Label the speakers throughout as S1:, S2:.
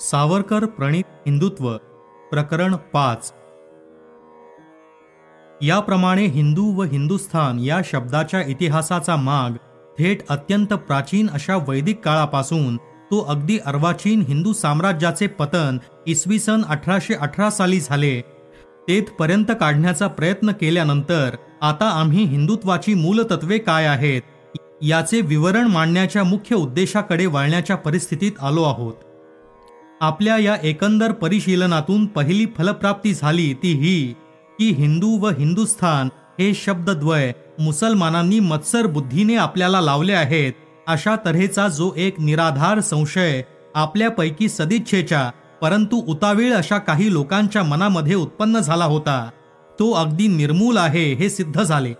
S1: सावरकर प्रणित हिंदुत्व प्रकरण पाच. याप्रमाणे हिंदू व हिंदुस्थान या शब्दाच्या इतिहासाचा माग थेट अत्यंत प्राचीन अशा वैदिक काळापासून तो अगदी अर्वाचीन हिंदू साम्राज्याचे पतन इसवी सन अठराशे अठरा साली झाले. तेथपर्यंत काढण्याचा प्रयत्न केल्यानंतर आता आम्ही हिंदुत्वाची मूलतत्वे काय आहेत याचे विवरण मांडण्याच्या मुख्य उद्देशाकडे वळण्याच्या परिस्थितीत आलो आहोत. आपल्या या एकंदर परिशीलनातून पहिली फलप्राप्ती झाली ती ही की हिंदू व हिंदुस्थान हे शब्दद्वय मुसलमानांनी मत्सर बुद्धीने आपल्याला लावले आहेत अशा तऱ्हेचा जो एक निराधार संशय आपल्यापैकी सदिच्छेच्या परंतु उतावीळ अशा काही लोकांच्या मनामध्ये उत्पन्न झाला होता. तो अगदी निर्मूल आहे हे सिद्ध झाले.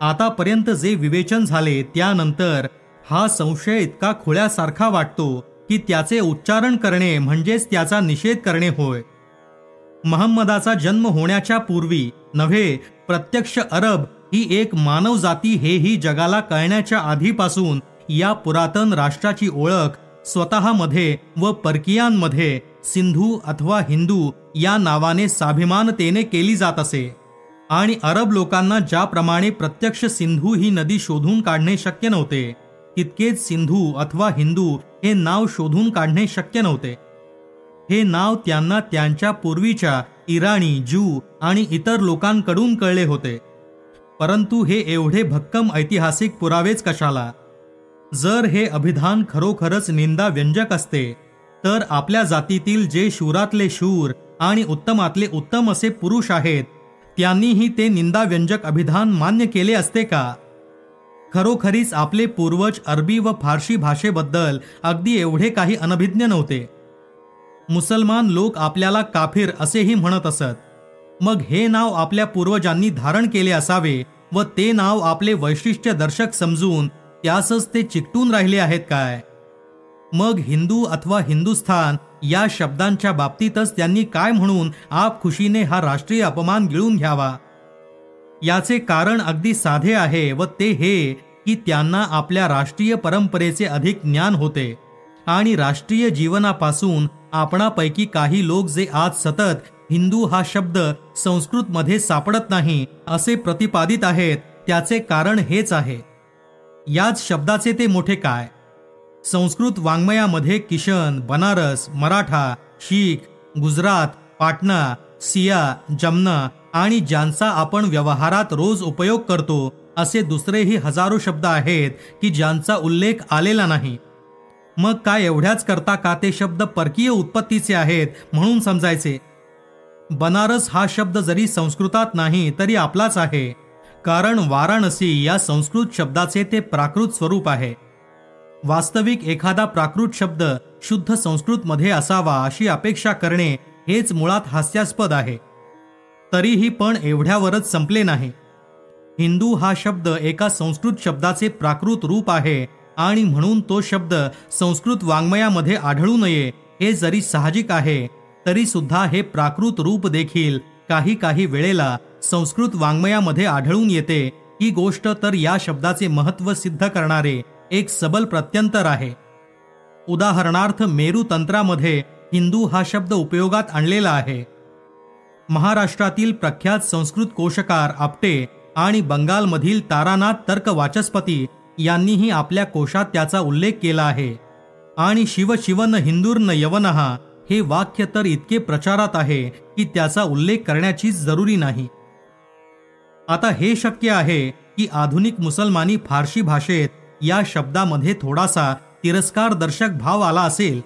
S1: आतापर्यंत जे विवेचन झाले त्यानंतर हा संशय इतका खुळ्यासारखा वाटतो की त्याचे उच्चारण करणे म्हणजेच त्याचा निषेध करणे होय. महम्मदाचा जन्म होण्याच्या पूर्वी नव्हे प्रत्यक्ष अरब ही एक मानव जाती हेही जगाला कळण्याच्या आधीपासून या पुरातन राष्ट्राची ओळख स्वतःमध्ये व परकीयांमध्ये सिंधू अथवा हिंदू या नावाने स्वाभिमानतेने केली जात असे. आणि अरब लोकांना ज्याप्रमाणे प्रत्यक्ष सिंधू ही नदी शोधून काढणे शक्य नव्हते तितकेच सिंधू अथवा हिंदू हे नाव शोधून काढणे शक्य नव्हते. हे नाव त्यांना त्यांच्या पूर्वीच्या इराणी जू आणि इतर लोकांकडून कळले होते. परंतु हे एवढे भक्कम ऐतिहासिक पुरावेच कशाला? जर हे अभिधान खरोखरच निंदा व्यंजक असते तर आपल्या जातीतील जे शूरातले शूर आणि उत्तमातले उत्तम असे पुरुष आहेत त्यांनीही ते निंदा व्यंजक अभिधान मान्य केले असते का? खरोखरीच आपले पूर्वज अरबी व फारशी भाषेबद्दल अगदी एवढे काही अनभिज्ञ नव्हते. मुसलमान लोक आपल्याला काफिर असेही म्हणत असत. मग हे नाव आपल्या पूर्वजांनी धारण केले असावे व ते नाव आपले वैशिष्ट्य दर्शक समजून त्यासच ते चिकटून राहिले आहेत काय? मग हिंदू अथवा हिंदुस्थान या शब्दांच्या बाबतीतच त्यांनी काय म्हणून आप खुशीने हा राष्ट्रीय अपमान गिळून घ्यावा? याचे कारण अगदी साधे आहे व ते हे की त्यांना आपल्या राष्ट्रीय परंपरेचे अधिक ज्ञान होते. आणि राष्ट्रीय जीवनापासून आपणापैकी काही लोक जे आज सतत हिंदू हा शब्द संस्कृतमध्ये सापडत नाही असे प्रतिपादित आहेत त्याचे कारण हेच आहे. याच शब्दाचे ते मोठे काय? संस्कृत वाङ्मयामध्ये किशन बनारस मराठा शीख गुजरात पाटणा सिया जमना आणि ज्यांचा आपण व्यवहारात रोज उपयोग करतो असे दुसरेही हजारो शब्द आहेत की ज्यांचा उल्लेख आलेला नाही. मग काय एवढ्याच करता का ते शब्द परकीय उत्पत्तीचे आहेत म्हणून समजायचे? बनारस हा शब्द जरी संस्कृतात नाही तरी आपलाच आहे. कारण वाराणसी या संस्कृत शब्दाचे ते प्राकृत स्वरूप आहे. वास्तविक एखादा प्राकृत शब्द शुद्ध संस्कृतमध्ये असावा अशी अपेक्षा करणे हेच मुळात हास्यास्पद आहे. तरीही पण एवढ्यावरच संपले नाही. हिंदू हा शब्द एका संस्कृत शब्दाचे प्राकृत रूप आहे आणि म्हणून तो शब्द संस्कृत वाङ्मयामध्ये आढळू नये हे जरी साहजिक आहे तरी सुद्धा हे प्राकृत रूप देखील काही काही वेळेला संस्कृत वाङ्मयामध्ये आढळून येते. ही गोष्ट तर या शब्दाचे महत्त्व सिद्ध करणारे एक सबल प्रत्यंतर आहे. उदाहरणार्थ मेरू तंत्रामध्ये हिंदू हा शब्द उपयोगात आणलेला आहे. महाराष्ट्रातील प्रख्यात संस्कृत कोशकार आपटे आणि बंगालमधील तारानाथ तर्क वाचस्पती यांनीही आपल्या कोशात त्याचा उल्लेख केला आहे. आणि शिव शिवन हिंदूर्न यवनहा हे वाक्य तर इतके प्रचारात आहे की त्याचा उल्लेख करण्याचीच जरुरी नाही. आता हे शक्य आहे की आधुनिक मुसलमानी फारशी भाषेत या शब्दामध्ये थोडासा तिरस्कार दर्शक भाव आला असेल.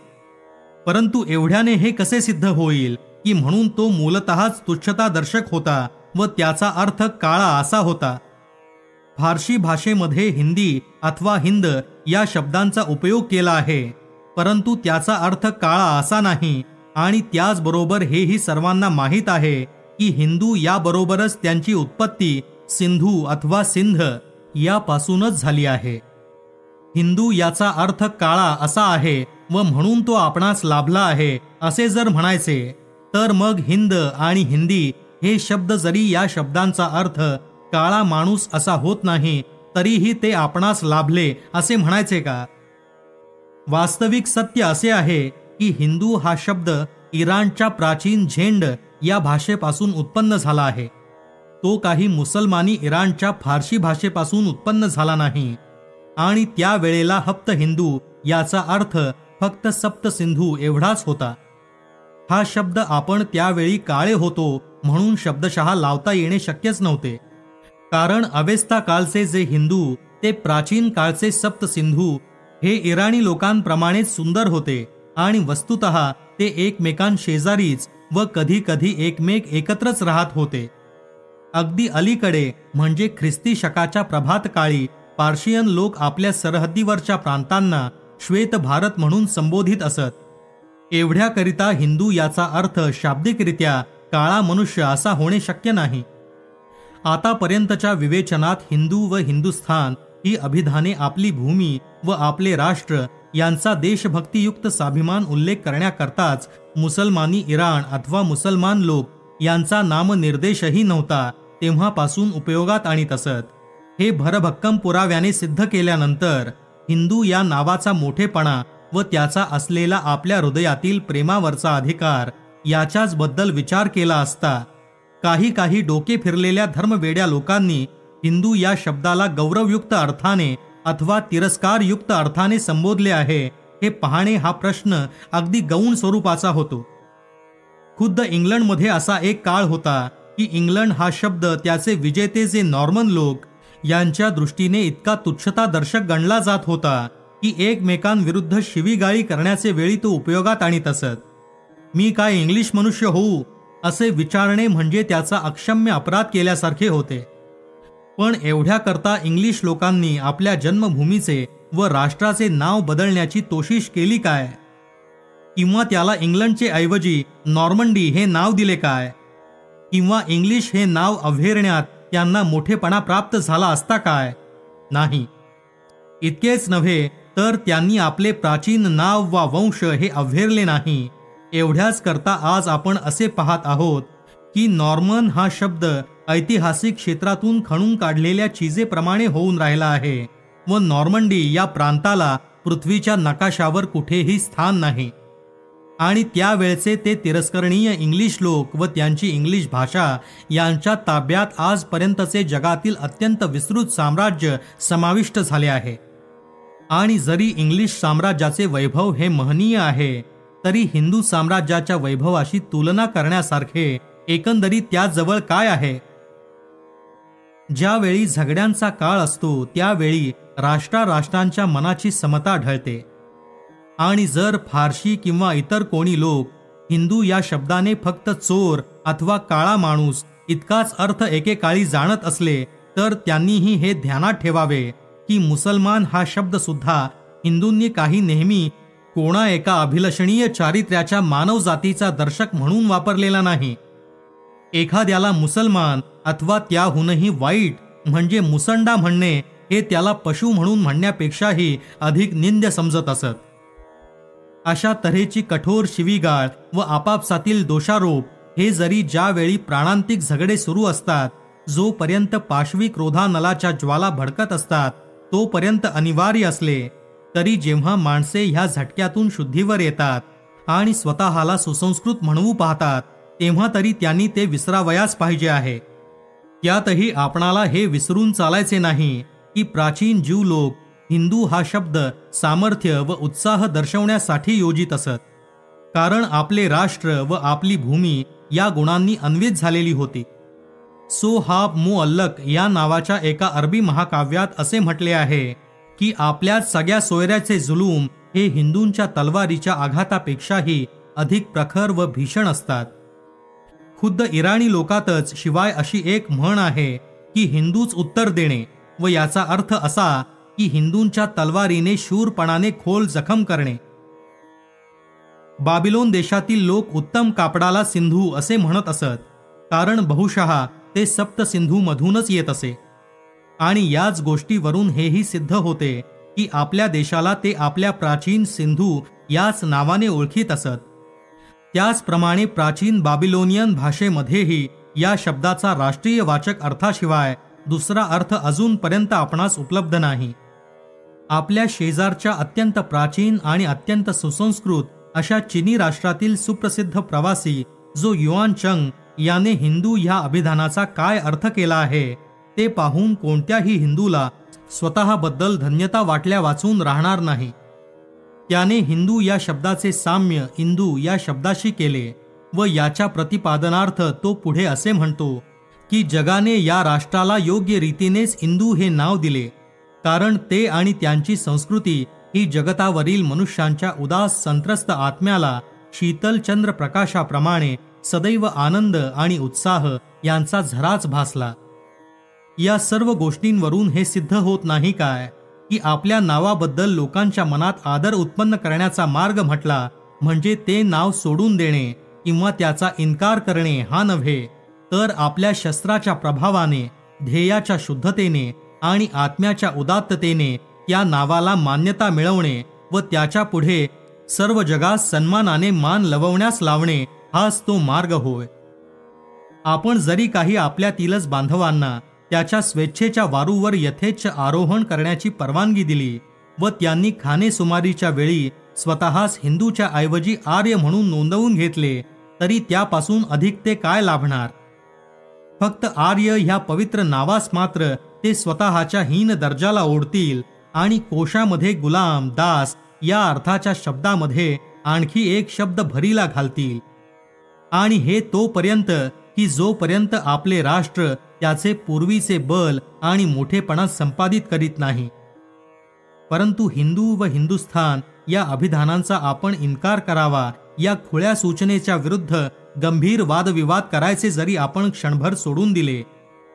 S1: परंतु एवढ्याने हे कसे सिद्ध होईल? की म्हणून तो मूलतःच तुच्छता दर्शक होता व त्याचा अर्थ काळा असा होता. फारसी भाषेमध्ये हिंदी अथवा हिंद या शब्दांचा उपयोग केला आहे परंतु त्याचा अर्थ काळा असा नाही आणि त्याचबरोबर हेही सर्वांना माहीत आहे की हिंदू याबरोबरच त्यांची उत्पत्ती सिंधू अथवा सिंध यापासूनच झाली आहे. हिंदू याचा अर्थ काळा असा आहे व म्हणून तो आपणास लाभला आहे असे जर म्हणायचे तर मग हिंद आणि हिंदी हे शब्द जरी या शब्दांचा अर्थ काळा माणूस असा होत नाही तरीही ते आपणास लाभले असे म्हणायचे का? वास्तविक सत्य असे आहे की हिंदू हा शब्द इराणच्या प्राचीन झेंड या भाषेपासून उत्पन्न झाला आहे. तो काही मुसलमानी इराणच्या फारशी भाषेपासून उत्पन्न झाला नाही आणि त्यावेळेला हप्त हिंदू याचा अर्थ फक्त सप्त सिंधू एवढाच होता. हा शब्द आपण त्यावेळी काळे होतो म्हणून शब्दशः लावता येणे शक्यच नव्हते. कारण अवेस्ता काळचे जे हिंदू ते प्राचीन काळचे सप्त सिंधू हे इराणी लोकांप्रमाणेच सुंदर होते आणि वस्तुत ते एकमेकांशेजारीच व कधी कधी एकमेक एकत्रच राहत होते. अगदी अलीकडे म्हणजे ख्रिस्ती शकाच्या प्रभात काळी पार्शियन लोक आपल्या सरहद्दीवरच्या प्रांतांना श्वेत भारत म्हणून संबोधित असत. एवढ्याकरिता हिंदू याचा अर्थ शाब्दिकरित्या काळा मनुष्य असा होणे शक्य नाही. आतापर्यंतच्या विवेचनात हिंदू व हिंदुस्थान ही अभिधाने आपली भूमी व आपले राष्ट्र यांचा देशभक्तीयुक्त स्वाभिमान उल्लेख करण्याकरताच मुसलमानी इराण अथवा मुसलमान लोक यांचा नामनिर्देशही नव्हता तेव्हापासून उपयोगात आणीत असत हे भरभक्कम पुराव्याने सिद्ध केल्यानंतर हिंदू या नावाचा मोठेपणा व त्याचा असलेला आपल्या हृदयातील प्रेमावरचा अधिकार याच्याच बद्दल विचार केला असता. काही काही डोके फिरलेल्या धर्मवेड्या लोकांनी हिंदू या शब्दाला गौरवयुक्त अर्थाने अथवा तिरस्कारयुक्त अर्थाने संबोधले आहे हे पाहणे हा प्रश्न अगदी गौण स्वरूपाचा होतो. खुद्द इंग्लंडमध्ये असा एक काळ होता की इंग्लंड हा शब्द त्याचे विजेते जे नॉर्मन लोक यांच्या दृष्टीने इतका तुच्छता दर्शक गणला जात होता. की एकमेकांविरुद्ध शिवीगाळी करण्याचे वेळी तो उपयोगात आणीत असत. मी काय इंग्लिश मनुष्य होऊ असे विचारणे म्हणजे त्याचा अक्षम्य अपराध केल्यासारखे होते. पण एवढ्या करता इंग्लिश लोकांनी आपल्या जन्मभूमीचे व राष्ट्राचे नाव बदलण्याची तोशिश केली काय? किंवा त्याला इंग्लंडचे ऐवजी नॉर्मंडी हे नाव दिले काय? किंवा इंग्लिश हे नाव अवहेरण्यात त्यांना मोठेपणा प्राप्त झाला असता काय? नाही. इतकेच नव्हे तर त्यांनी आपले प्राचीन नाव वा वंश हे अव्हेरले नाही. एवढ्याच करता आज आपण असे पाहत आहोत की नॉर्मन हा शब्द ऐतिहासिक क्षेत्रातून खणून काढलेल्या चिजेप्रमाणे होऊन राहिला आहे व नॉर्मंडी या प्रांताला पृथ्वीच्या नकाशावर कुठेही स्थान नाही. आणि त्यावेळचे ते तिरस्करणीय इंग्लिश लोक व त्यांची इंग्लिश भाषा यांच्या ताब्यात आजपर्यंतचे जगातील अत्यंत विस्तृत साम्राज्य समाविष्ट झाले आहे. आणि जरी इंग्लिश साम्राज्याचे वैभव हे महनीय आहे तरी हिंदू साम्राज्याच्या वैभवाशी तुलना करण्यासारखे एकंदरीत त्याजवळ काय आहे? ज्यावेळी झगड्यांचा काळ असतो त्यावेळी राष्ट्रा राष्ट्रांच्या मनाची समता ढळते. आणि जर फारशी किंवा इतर कोणी लोक हिंदू या शब्दाने फक्त चोर अथवा काळा माणूस इतकाच अर्थ एकेकाळी जाणत असले तर त्यांनीही हे ध्यानात ठेवावे. की मुसलमान हा शब्द सुद्धा हिंदूंनी काही नेहमी कोणा एका अभिलषणीय चारित्र्याच्या मानव जातीचा दर्शक म्हणून वापरलेला नाही. एखाद्याला मुसलमान अथवा त्याहूनही वाईट म्हणजे मुसंडा म्हणणे हे त्याला पशु म्हणून म्हणण्यापेक्षाही अधिक निंद्य समजत असत. अशा तऱ्हेची कठोर शिवीगाळ व आपापसातील दोषारोप हे जरी ज्यावेळी प्राणांतिक झगडे सुरू असतात जोपर्यंत पाशवी क्रोधानलाच्या ज्वाला भडकत असतात तोपर्यंत अनिवार्य असले तरी जेव्हा माणसे ह्या झटक्यातून शुद्धीवर येतात आणि स्वतःला सुसंस्कृत म्हणवू पाहतात तेव्हा तरी त्यांनी ते विसरावयास पाहिजे आहे. त्यातही आपणाला हे विसरून चालायचे नाही की प्राचीन जीव लोक हिंदू हा शब्द सामर्थ्य व उत्साह दर्शवण्यासाठी योजित असत. कारण आपले राष्ट्र व आपली भूमी या गुणांनी अन्वित झालेली होती. सो मुअल्लक मो अल्लक या नावाच्या एका अरबी महाकाव्यात असे म्हटले आहे की आपल्या सगळ्या सोयऱ्याचे जुलूम हे हिंदूंच्या तलवारीच्या आघातापेक्षाही अधिक प्रखर व भीषण असतात. खुद्द इराणी लोकातच शिवाय अशी एक म्हण आहे की हिंदूच उत्तर देणे व याचा अर्थ असा की हिंदूंच्या तलवारीने शूरपणाने खोल जखम करणे. बाबिलोन देशातील लोक उत्तम कापडाला सिंधू असे म्हणत असत कारण बहुशहा ते सप्तसिंधूमधूनच मधूनच येत असे. आणि याच गोष्टीवरून हेही सिद्ध होते की आपल्या देशाला ते आपल्या प्राचीन सिंधू याच नावाने ओळखीत असत. त्याचप्रमाणे प्राचीन बाबिलोनियन भाषेमध्येही या शब्दाचा राष्ट्रीय वाचक अर्थाशिवाय दुसरा अर्थ अजूनपर्यंत आपणास उपलब्ध नाही. आपल्या शेजारच्या अत्यंत प्राचीन आणि अत्यंत सुसंस्कृत अशा चिनी राष्ट्रातील सुप्रसिद्ध प्रवासी जो युआन चंग याने हिंदू ह्या अभिधानाचा काय अर्थ केला आहे ते पाहून कोणत्याही हिंदूला स्वतःबद्दल धन्यता वाटल्या वाचून राहणार नाही. त्याने हिंदू या शब्दाचे साम्य इंदू या शब्दाशी केले व याच्या प्रतिपादनार्थ तो पुढे असे म्हणतो की जगाने या राष्ट्राला योग्य रीतीनेच इंदू हे नाव दिले कारण ते आणि त्यांची संस्कृती ही जगतावरील मनुष्यांच्या उदास संत्रस्त आत्म्याला शीतलचंद्र प्रकाशाप्रमाणे सदैव आनंद आणि उत्साह यांचा झराच भासला. या सर्व गोष्टींवरून हे सिद्ध होत नाही काय की आपल्या नावाबद्दल लोकांच्या मनात आदर उत्पन्न करण्याचा मार्ग म्हटला म्हणजे ते नाव सोडून देणे किंवा त्याचा इन्कार करणे हा नव्हे तर आपल्या शस्त्राच्या प्रभावाने ध्येयाच्या शुद्धतेने आणि आत्म्याच्या उदात्ततेने या नावाला मान्यता मिळवणे व त्याच्या पुढे सर्व जगात सन्मानाने मान लवण्यास लावणे हाच तो मार्ग होय. आपण जरी काही आपल्यातीलच बांधवांना त्याच्या स्वेच्छेच्या वारूवर यथेच्छ आरोहण करण्याची परवानगी दिली व त्यांनी खानेसुमारीच्या वेळी स्वतःस हिंदूच्या ऐवजी आर्य म्हणून नोंदवून घेतले तरी त्यापासून अधिक ते काय लाभणार? फक्त आर्य ह्या पवित्र नावास मात्र ते स्वतःच्या हीन दर्जाला ओढतील आणि कोशामध्ये गुलाम दास या अर्थाच्या शब्दामध्ये आणखी एक शब्द भरीला घालतील. आणि हे तोपर्यंत की जोपर्यंत आपले राष्ट्र त्याचे पूर्वीचे बल आणि मोठेपणा संपादित करीत नाही. परंतु हिंदू व हिंदुस्थान या अभिधानांचा आपण इन्कार करावा या खुळ्या सूचनेच्या विरुद्ध गंभीर वादविवाद करायचे जरी आपण क्षणभर सोडून दिले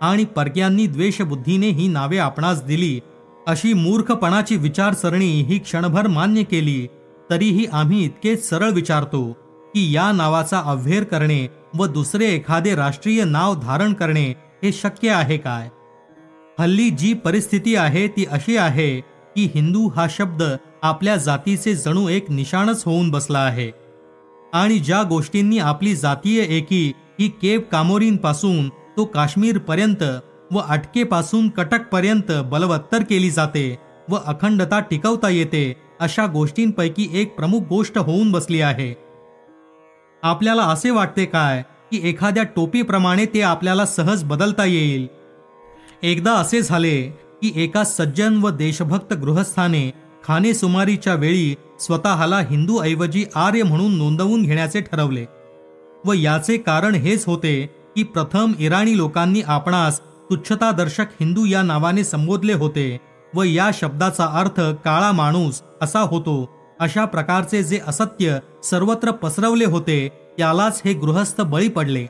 S1: आणि परक्यांनी द्वेषबुद्धीने ही नावे आपणास दिली अशी मूर्खपणाची विचारसरणी ही क्षणभर मान्य केली तरीही आम्ही इतके सरळ विचारतो. की या नावाचा अव्हेर करणे व दुसरे एखादे राष्ट्रीय नाव धारण करणे हे शक्य आहे काय? हल्ली जी परिस्थिती आहे ती अशी आहे की हिंदू हा शब्द आपल्या जातीचे जणू एक निशाणच होऊन बसला आहे. आणि ज्या गोष्टींनी आपली जातीय एकी ही केप कामोरींपासून तो काश्मीर पर्यंत व अटकेपासून कटकपर्यंत बलवत्तर केली जाते व अखंडता टिकवता येते अशा गोष्टींपैकी एक प्रमुख गोष्ट होऊन बसली आहे. आपल्याला असे वाटते काय की एखाद्या टोपीप्रमाणे ते आपल्याला सहज बदलता येईल? एकदा असे झाले की एका सज्जन व देशभक्त गृहस्थाने खानेसुमारीच्या वेळी स्वतःला हिंदू ऐवजी आर्य म्हणून नोंदवून घेण्याचे ठरवले. व याचे कारण हेच होते की प्रथम इराणी लोकांनी आपणास तुच्छतादर्शक हिंदू या नावाने संबोधले होते व या शब्दाचा अर्थ काळा माणूस असा होतो अशा प्रकारचे जे असत्य सर्वत्र पसरवले होते त्यालाच हे गृहस्थ बळी पडले.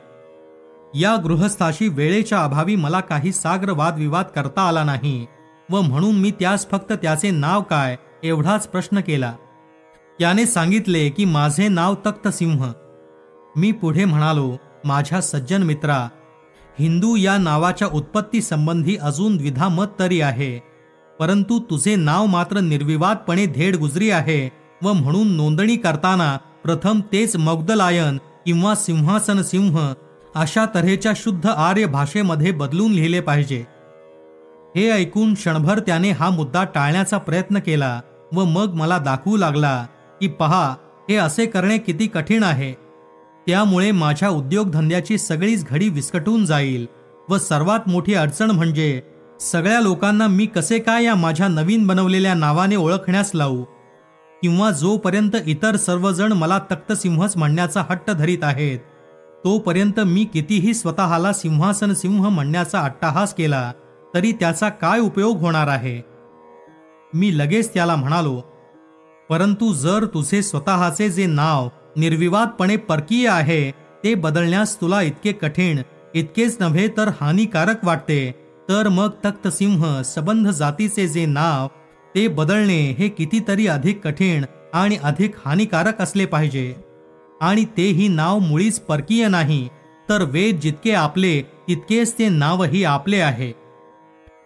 S1: या गृहस्थाशी वेळेच्या अभावी मला काही साग्र वादविवाद करता आला नाही व म्हणून मी त्यास फक्त त्याचे नाव काय एवढाच प्रश्न केला. त्याने सांगितले की माझे नाव तख्तसिंह. मी पुढे म्हणालो माझ्या सज्जन मित्रा हिंदू या नावाच्या उत्पत्ती संबंधी अजून द्विधा मत तरी आहे. परंतु तुझे नाव मात्र निर्विवादपणे धेड गुजरी आहे व म्हणून नोंदणी करताना प्रथम तेच मग्दलायन किंवा सिंहासन सिंह अशा तऱ्हेच्या शुद्ध आर्य भाषेमध्ये बदलून लिहिले पाहिजे. हे ऐकून क्षणभर त्याने हा मुद्दा टाळण्याचा प्रयत्न केला व मग मला दाखवू लागला की पहा हे असे करणे किती कठीण आहे. त्यामुळे माझ्या उद्योगधंद्याची सगळीच घडी विस्कटून जाईल व सर्वात मोठी अडचण म्हणजे सगळ्या लोकांना मी कसे काय या माझ्या नवीन बनवलेल्या नावाने ओळखण्यास लावू? किंवा जोपर्यंत इतर सर्वजण मला तख्तसिंहच म्हणण्याचा हट्ट धरीत आहेत तोपर्यंत मी कितीही स्वतःला सिंहासन सिंह म्हणण्याचा अट्टाहास केला तरी त्याचा काय उपयोग होणार आहे? मी लगेच त्याला म्हणालो परंतु जर तुझे स्वतःचे जे नाव निर्विवादपणे परकीय आहे ते बदलण्यास तुला इतके कठीण इतकेच नव्हे तर हानिकारक वाटते तर मग तख्तसिंह सबंध जातीचे जे नाव ते बदलणे हे कितीतरी अधिक कठीण आणि अधिक हानिकारक असले पाहिजे. आणि तेही नाव मुळीच परकीय नाही तर वेद जितके आपले तितकेच ते नावही आपले आहे.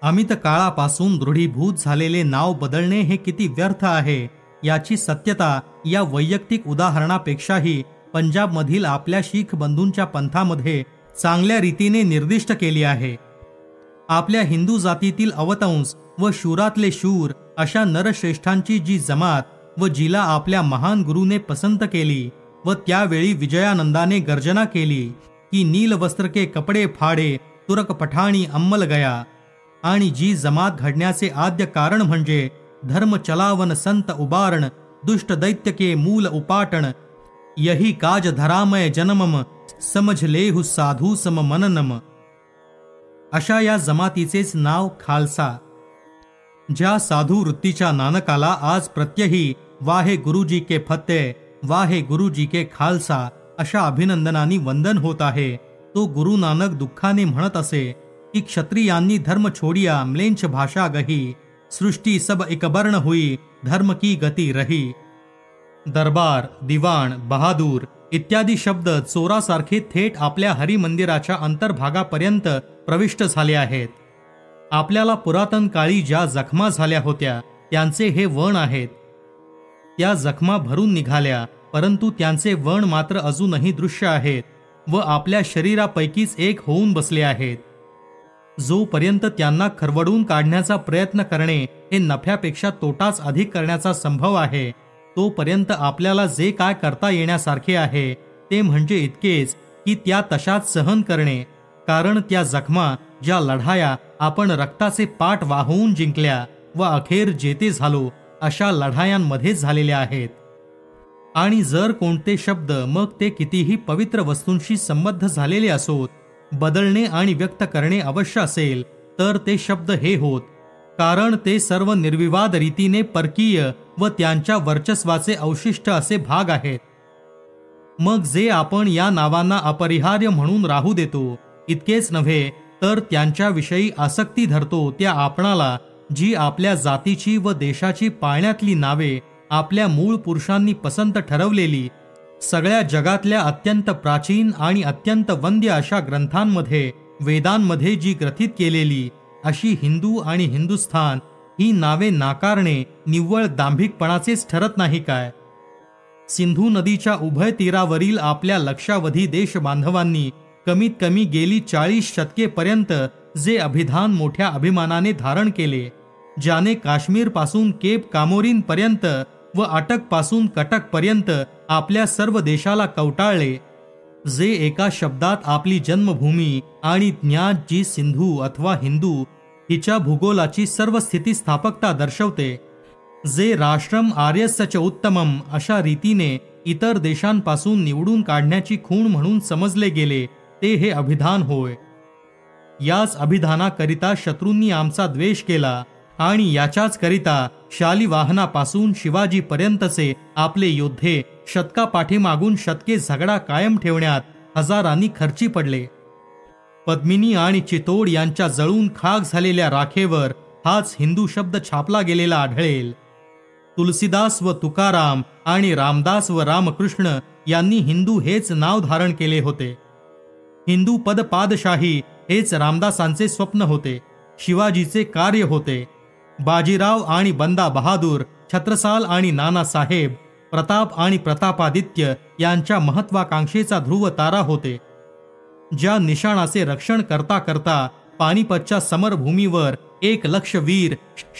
S1: अमित काळापासून दृढीभूत झालेले नाव बदलणे हे किती व्यर्थ आहे याची सत्यता या वैयक्तिक उदाहरणापेक्षाही पंजाबमधील आपल्या शीख बंधूंच्या पंथामध्ये चांगल्या रीतीने निर्दिष्ट केली आहे. आपल्या हिंदू जातीतील अवतंस व शूरातले शूर अशा नरश्रेष्ठांची जी जमात व जिला आपल्या महान गुरुने पसंत केली व त्यावेळी विजयानंदाने गर्जना केली की नील वस्त्र के कपडे फाडे तुरक पठाणी अंमल गया. आणि जी जमात घडण्याचे आद्य कारण म्हणजे धर्म चलावन संत उबारण दुष्ट दैत्य के मूल उपाटण यही काज धरामय जनमम समझ लेहु साधू सम मननम. अशा या जमातीचेच नाव खालसा ज्या साधू वृत्तीच्या नानकाला आज प्रत्यही वाहे गुरुजी के फत्ते वाहे गुरुजी के खालसा अशा अभिनंदनानी वंदन होत आहे. तो गुरु नानक दुःखाने म्हणत असे की क्षत्रियांनी धर्म छोडिया म्लेंछ भाषा गही सृष्टी सब एकबर्ण हुई धर्म की गती रही. दरबार दिवाण बहादूर इत्यादी शब्द चोरासारखे थेट आपल्या हरिमंदिराच्या अंतर्भागापर्यंत प्रविष्ट झाले आहेत. आपल्याला पुरातन काळी ज्या जखमा झाल्या होत्या त्यांचे हे वण आहेत. त्या जखमा भरून निघाल्या परंतु त्यांचे वण मात्र अजूनही दृश्य आहेत व आपल्या शरीरापैकीच एक होऊन बसले आहेत. जोपर्यंत त्यांना खरवडून काढण्याचा प्रयत्न करणे हे नफ्यापेक्षा तोटाच अधिक करण्याचा संभव आहे तोपर्यंत आपल्याला जे काय करता येण्यासारखे आहे ते म्हणजे इतकेच की त्या तशाच सहन करणे. कारण त्या जखमा ज्या लढाया आपण रक्ताचे पाठ वाहवून जिंकल्या व अखेर जेते झालो अशा लढायांमध्ये झालेल्या आहेत. आणि जर कोणते शब्द मग ते कितीही पवित्र वस्तूंशी संबद्ध झालेले असोत बदलणे आणि व्यक्त करणे अवश्य असेल तर ते शब्द हे होत कारण ते सर्व निर्विवाद रीतीने परकीय व त्यांच्या वर्चस्वाचे अवशिष्ट असे भाग आहेत. मग जे आपण या नावांना अपरिहार्य म्हणून राहू देतो इतकेच नव्हे तर त्यांच्याविषयी आसक्ती धरतो त्या आपणाला जी आपल्या जातीची व देशाची पाळण्यातली नावे आपल्या मूळ पुरुषांनी पसंत ठरवलेली सगळ्या जगातल्या अत्यंत प्राचीन आणि अत्यंत वंद्य अशा ग्रंथांमध्ये वेदांमध्ये जी ग्रथित केलेली अशी हिंदू आणि हिंदुस्थान ही नावे नाकारणे निव्वळ दांभिकपणाचेच ठरत नाही काय? सिंधू नदीच्या उभय तीरावरील आपल्या लक्षावधी देशबांधवांनी कमीत कमी गेली चाळीस शतकेपर्यंत जे अभिधान मोठ्या अभिमानाने धारण केले ज्याने काश्मीरपासून केप कामोरींपर्यंत व अटकपासून कटकपर्यंत आपल्या सर्व देशाला कवटाळले जे एका शब्दात आपली जन्मभूमी आणि ज्ञात जी सिंधू अथवा हिंदू हिच्या भूगोलाची सर्व स्थितीस्थापकता दर्शवते जे राष्ट्रम आर्यस्यच उत्तमम अशा रीतीने इतर देशांपासून निवडून काढण्याची खूण म्हणून समजले गेले ते हे अभिधान होय. याच अभिधानाकरिता शत्रूंनी आमचा द्वेष केला आणि याच्याच करिता शालिवाहनापासून शिवाजीपर्यंतचे आपले योद्धे शतका पाठीमागून शतके झगडा कायम ठेवण्यात हजारांनी खर्ची पडले. पद्मिनी आणि चितोड यांच्या जळून खाक झालेल्या राखेवर हाच हिंदू शब्द छापला गेलेला आढळेल. तुलसीदास व तुकाराम आणि रामदास व रामकृष्ण यांनी हिंदू हेच नाव धारण केले होते. हिंदू पद पादशाही हेच रामदासांचे स्वप्न होते. शिवाजीचे कार्य होते. बाजीराव आणि बंदा बहादूर छत्रसाल आणि नानासाहेब प्रताप आणि प्रतापादित्य यांच्या महत्वाकांक्षेचा ध्रुव तारा होते. ज्या निशाणाचे रक्षण करता करता पानिपतच्या समरभूमीवर एक लक्ष वीर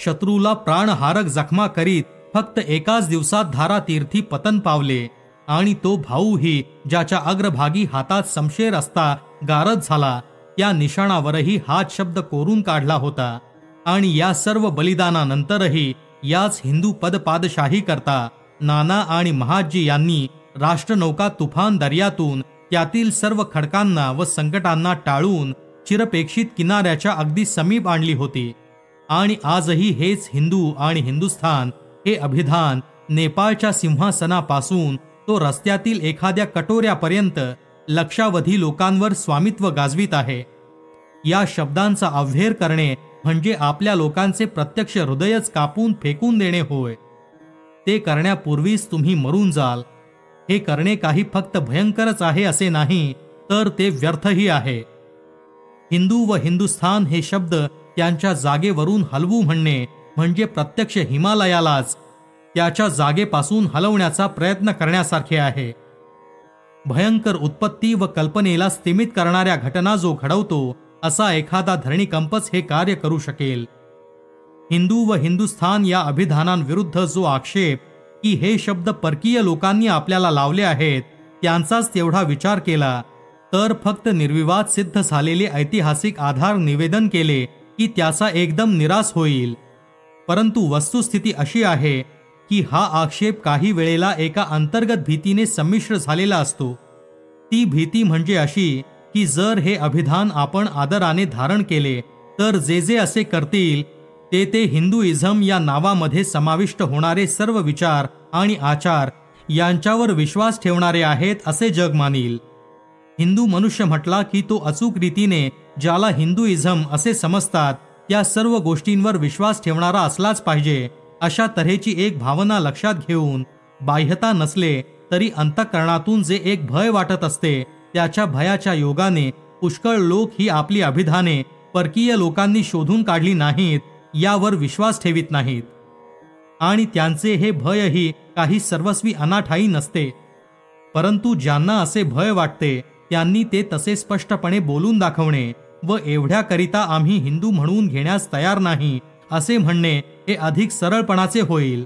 S1: शत्रूला प्राणहारक जखमा करीत फक्त एकाच दिवसात धारातीर्थी पतन पावले. आणि तो भाऊही ज्याच्या अग्रभागी हातात समशेर असता गारद झाला. या निशाणावरही हात शब्द कोरून काढला होता. आणि या सर्व बलिदानानंतरही याच हिंदू पदपादशाही करता. नाना आणि महाजी यांनी राष्ट्रनौका तुफान दर्यातून त्यातील सर्व खडकांना व संकटांना टाळून चिरपेक्षित किनाऱ्याच्या अगदी समीप आणली होती. आणि आजही हेच हिंदू आणि हिंदुस्थान हे अभिधान नेपाळच्या सिंहासनापासून तो रस्त्यातील एखाद्या कटोऱ्यापर्यंत लक्षावधी लोकांवर स्वामित्व गाजवीत आहे. या शब्दांचा अव्हेर करणे म्हणजे आपल्या लोकांचे प्रत्यक्ष हृदयच कापून फेकून देणे होय. ते करण्यापूर्वीच तुम्ही मरून जाल. हे करणे काही फक्त भयंकरच आहे असे नाही तर ते व्यर्थही आहे. हिंदू व हिंदुस्थान हे शब्द त्यांच्या जागेवरून हलवू म्हणणे म्हणजे प्रत्यक्ष हिमालयालाच त्याच्या जागेपासून हलवण्याचा प्रयत्न करण्यासारखे आहे. भयंकर उत्पत्ती व कल्पनेला स्थिमित करणाऱ्या घटना जो घडवतो असा एखादा धरणीकंपच हे कार्य करू शकेल. हिंदू व हिंदुस्थान या अभिधानांविरुद्ध जो आक्षेप की हे शब्द परकीय लोकांनी आपल्याला लावले आहेत त्यांचाच तेवढा विचार केला. तर फक्त निर्विवाद सिद्ध झालेले ऐतिहासिक आधार निवेदन केले की त्याचा एकदम निराश होईल. परंतु वस्तुस्थिती अशी आहे की हा आक्षेप काही वेळेला एका अंतर्गत भीतीने संमिश्र झालेला असतो. ती भीती म्हणजे अशी की जर हे अभिधान आपण आदराने धारण केले तर जे जे असे करतील ते ते हिंदुइझम या नावामध्ये समाविष्ट होणारे सर्व विचार आणि आचार यांच्यावर विश्वास ठेवणारे आहेत असे जग मानील. हिंदू मनुष्य म्हटला की तो अचूक रीतीने ज्याला हिंदुइझम असे समजतात त्या सर्व गोष्टींवर विश्वास ठेवणारा असलाच पाहिजे अशा तऱ्हेची एक भावना लक्षात घेऊन बाह्यता नसले तरी अंतःकरणातून जे एक भय वाटत असते त्याच्या भयाच्या योगाने पुष्कळ लोक ही आपली अभिधाने परकीय लोकांनी शोधून काढली नाहीत यावर विश्वास ठेवित नाहीत. आणि त्यांचे हे भयही काही सर्वस्वी अनाठाई नसते. परंतु ज्यांना असे भय वाटते त्यांनी ते तसे स्पष्टपणे बोलून दाखवणे व एवढ्याकरिता आम्ही हिंदू म्हणून घेण्यास तयार नाही असे म्हणणे हे अधिक सरळपणाचे होईल.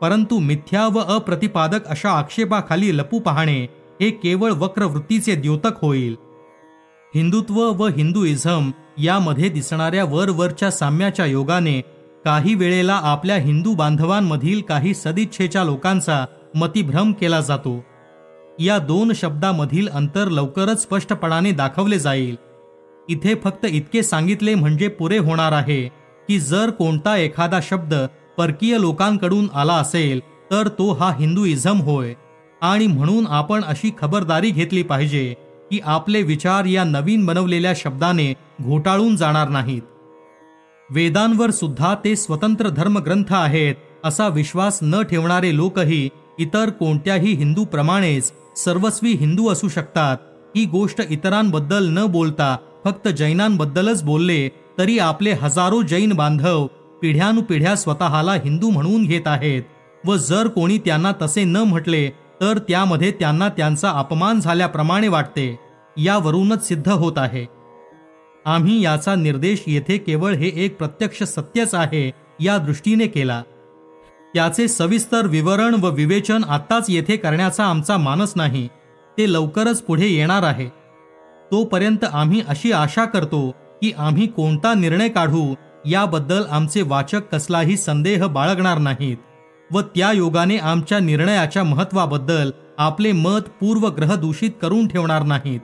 S1: परंतु मिथ्या व अप्रतिपादक अशा आक्षेपाखाली लपू पाहणे हे केवळ वक्रवृत्तीचे द्योतक होईल. हिंदुत्व व हिंदुइझम यामध्ये दिसणाऱ्या वरवरच्या साम्याच्या योगाने काही वेळेला आपल्या हिंदू बांधवांमधील काही सदिच्छेच्या लोकांचा मतिभ्रम केला जातो. या दोन शब्दामधील अंतर लवकरच स्पष्टपणाने दाखवले जाईल. इथे फक्त इतके सांगितले म्हणजे पुरे होणार आहे की जर कोणता एखादा शब्द परकीय लोकांकडून आला असेल तर तो हा हिंदुइझम होय. आणि म्हणून आपण अशी खबरदारी घेतली पाहिजे की आपले विचार या नवीन बनवलेल्या शब्दाने घोटाळून जाणार नाहीत. वेदांवर सुद्धा ते स्वतंत्र धर्मग्रंथ आहेत असा विश्वास न ठेवणारे लोकही इतर कोणत्याही हिंदूप्रमाणेच सर्वस्वी हिंदू असू शकतात. ही गोष्ट इतरांबद्दल न बोलता फक्त जैनांबद्दलच बोलले तरी आपले हजारो जैन बांधव पिढ्यानुपिढ्या स्वतःला हिंदू म्हणून घेत आहेत व जर कोणी त्यांना तसे न म्हटले तर त्यामध्ये त्यांना त्यांचा अपमान झाल्याप्रमाणे वाटते यावरूनच सिद्ध होत आहे. आम्ही याचा निर्देश येथे केवळ हे एक प्रत्यक्ष सत्यच आहे या दृष्टीने केला. त्याचे सविस्तर विवरण व विवेचन आत्ताच येथे करण्याचा आमचा मानस नाही ते लवकरच पुढे येणार आहे. तोपर्यंत आम्ही अशी आशा करतो की आम्ही कोणता निर्णय काढू याबद्दल आमचे वाचक कसलाही संदेह बाळगणार नाहीत. व त्या योगाने आमच्या निर्णयाच्या महत्वाबद्दल आपले मत पूर्वग्रह दूषित करून ठेवणार नाहीत.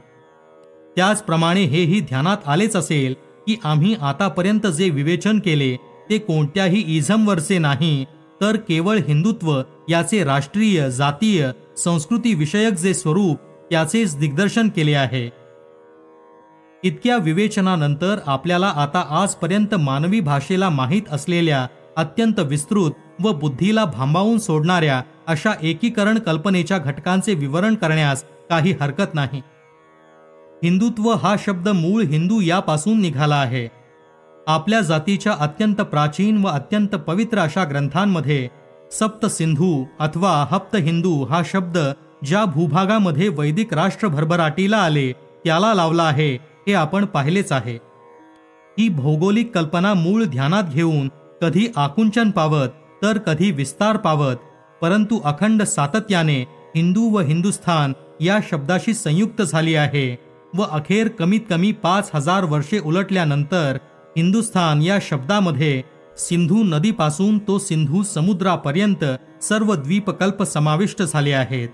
S1: त्याचप्रमाणे हेही ध्यानात आलेच असेल की आम्ही आतापर्यंत जे विवेचन केले ते कोणत्याही इझमवरचे नाही तर केवळ हिंदुत्व याचे राष्ट्रीय जातीय संस्कृती विषयक जे स्वरूप त्याचेच दिग्दर्शन केले आहे. इतक्या विवेचनानंतर आपल्याला आता आजपर्यंत मानवी भाषेला माहीत असलेल्या अत्यंत विस्तृत व बुद्धीला भांबावून सोडणाऱ्या अशा एकीकरण कल्पनेच्या घटकांचे विवरण करण्यास काही हरकत नाही. हिंदुत्व हा शब्द मूळ हिंदू यापासून निघाला आहे. आपल्या जातीच्या अत्यंत प्राचीन व अत्यंत पवित्र अशा ग्रंथांमध्ये सप्त सिंधू अथवा हप्त हिंदू हा शब्द ज्या भूभागामध्ये वैदिक राष्ट्र भरभराटीला आले त्याला लावला आहे हे आपण पाहिलेच आहे. ही भौगोलिक कल्पना मूळ ध्यानात घेऊन कधी आकुंचन पावत तर कधी विस्तार पावत परंतु अखंड सातत्याने हिंदू व हिंदुस्थान या शब्दाशी संयुक्त झाली आहे व अखेर कमीत कमी पाच हजार वर्षे उलटल्यानंतर हिंदुस्थान या शब्दामध्ये सिंधू नदीपासून तो सिंधू समुद्रापर्यंत सर्व द्वीपकल्प समाविष्ट झाले आहेत.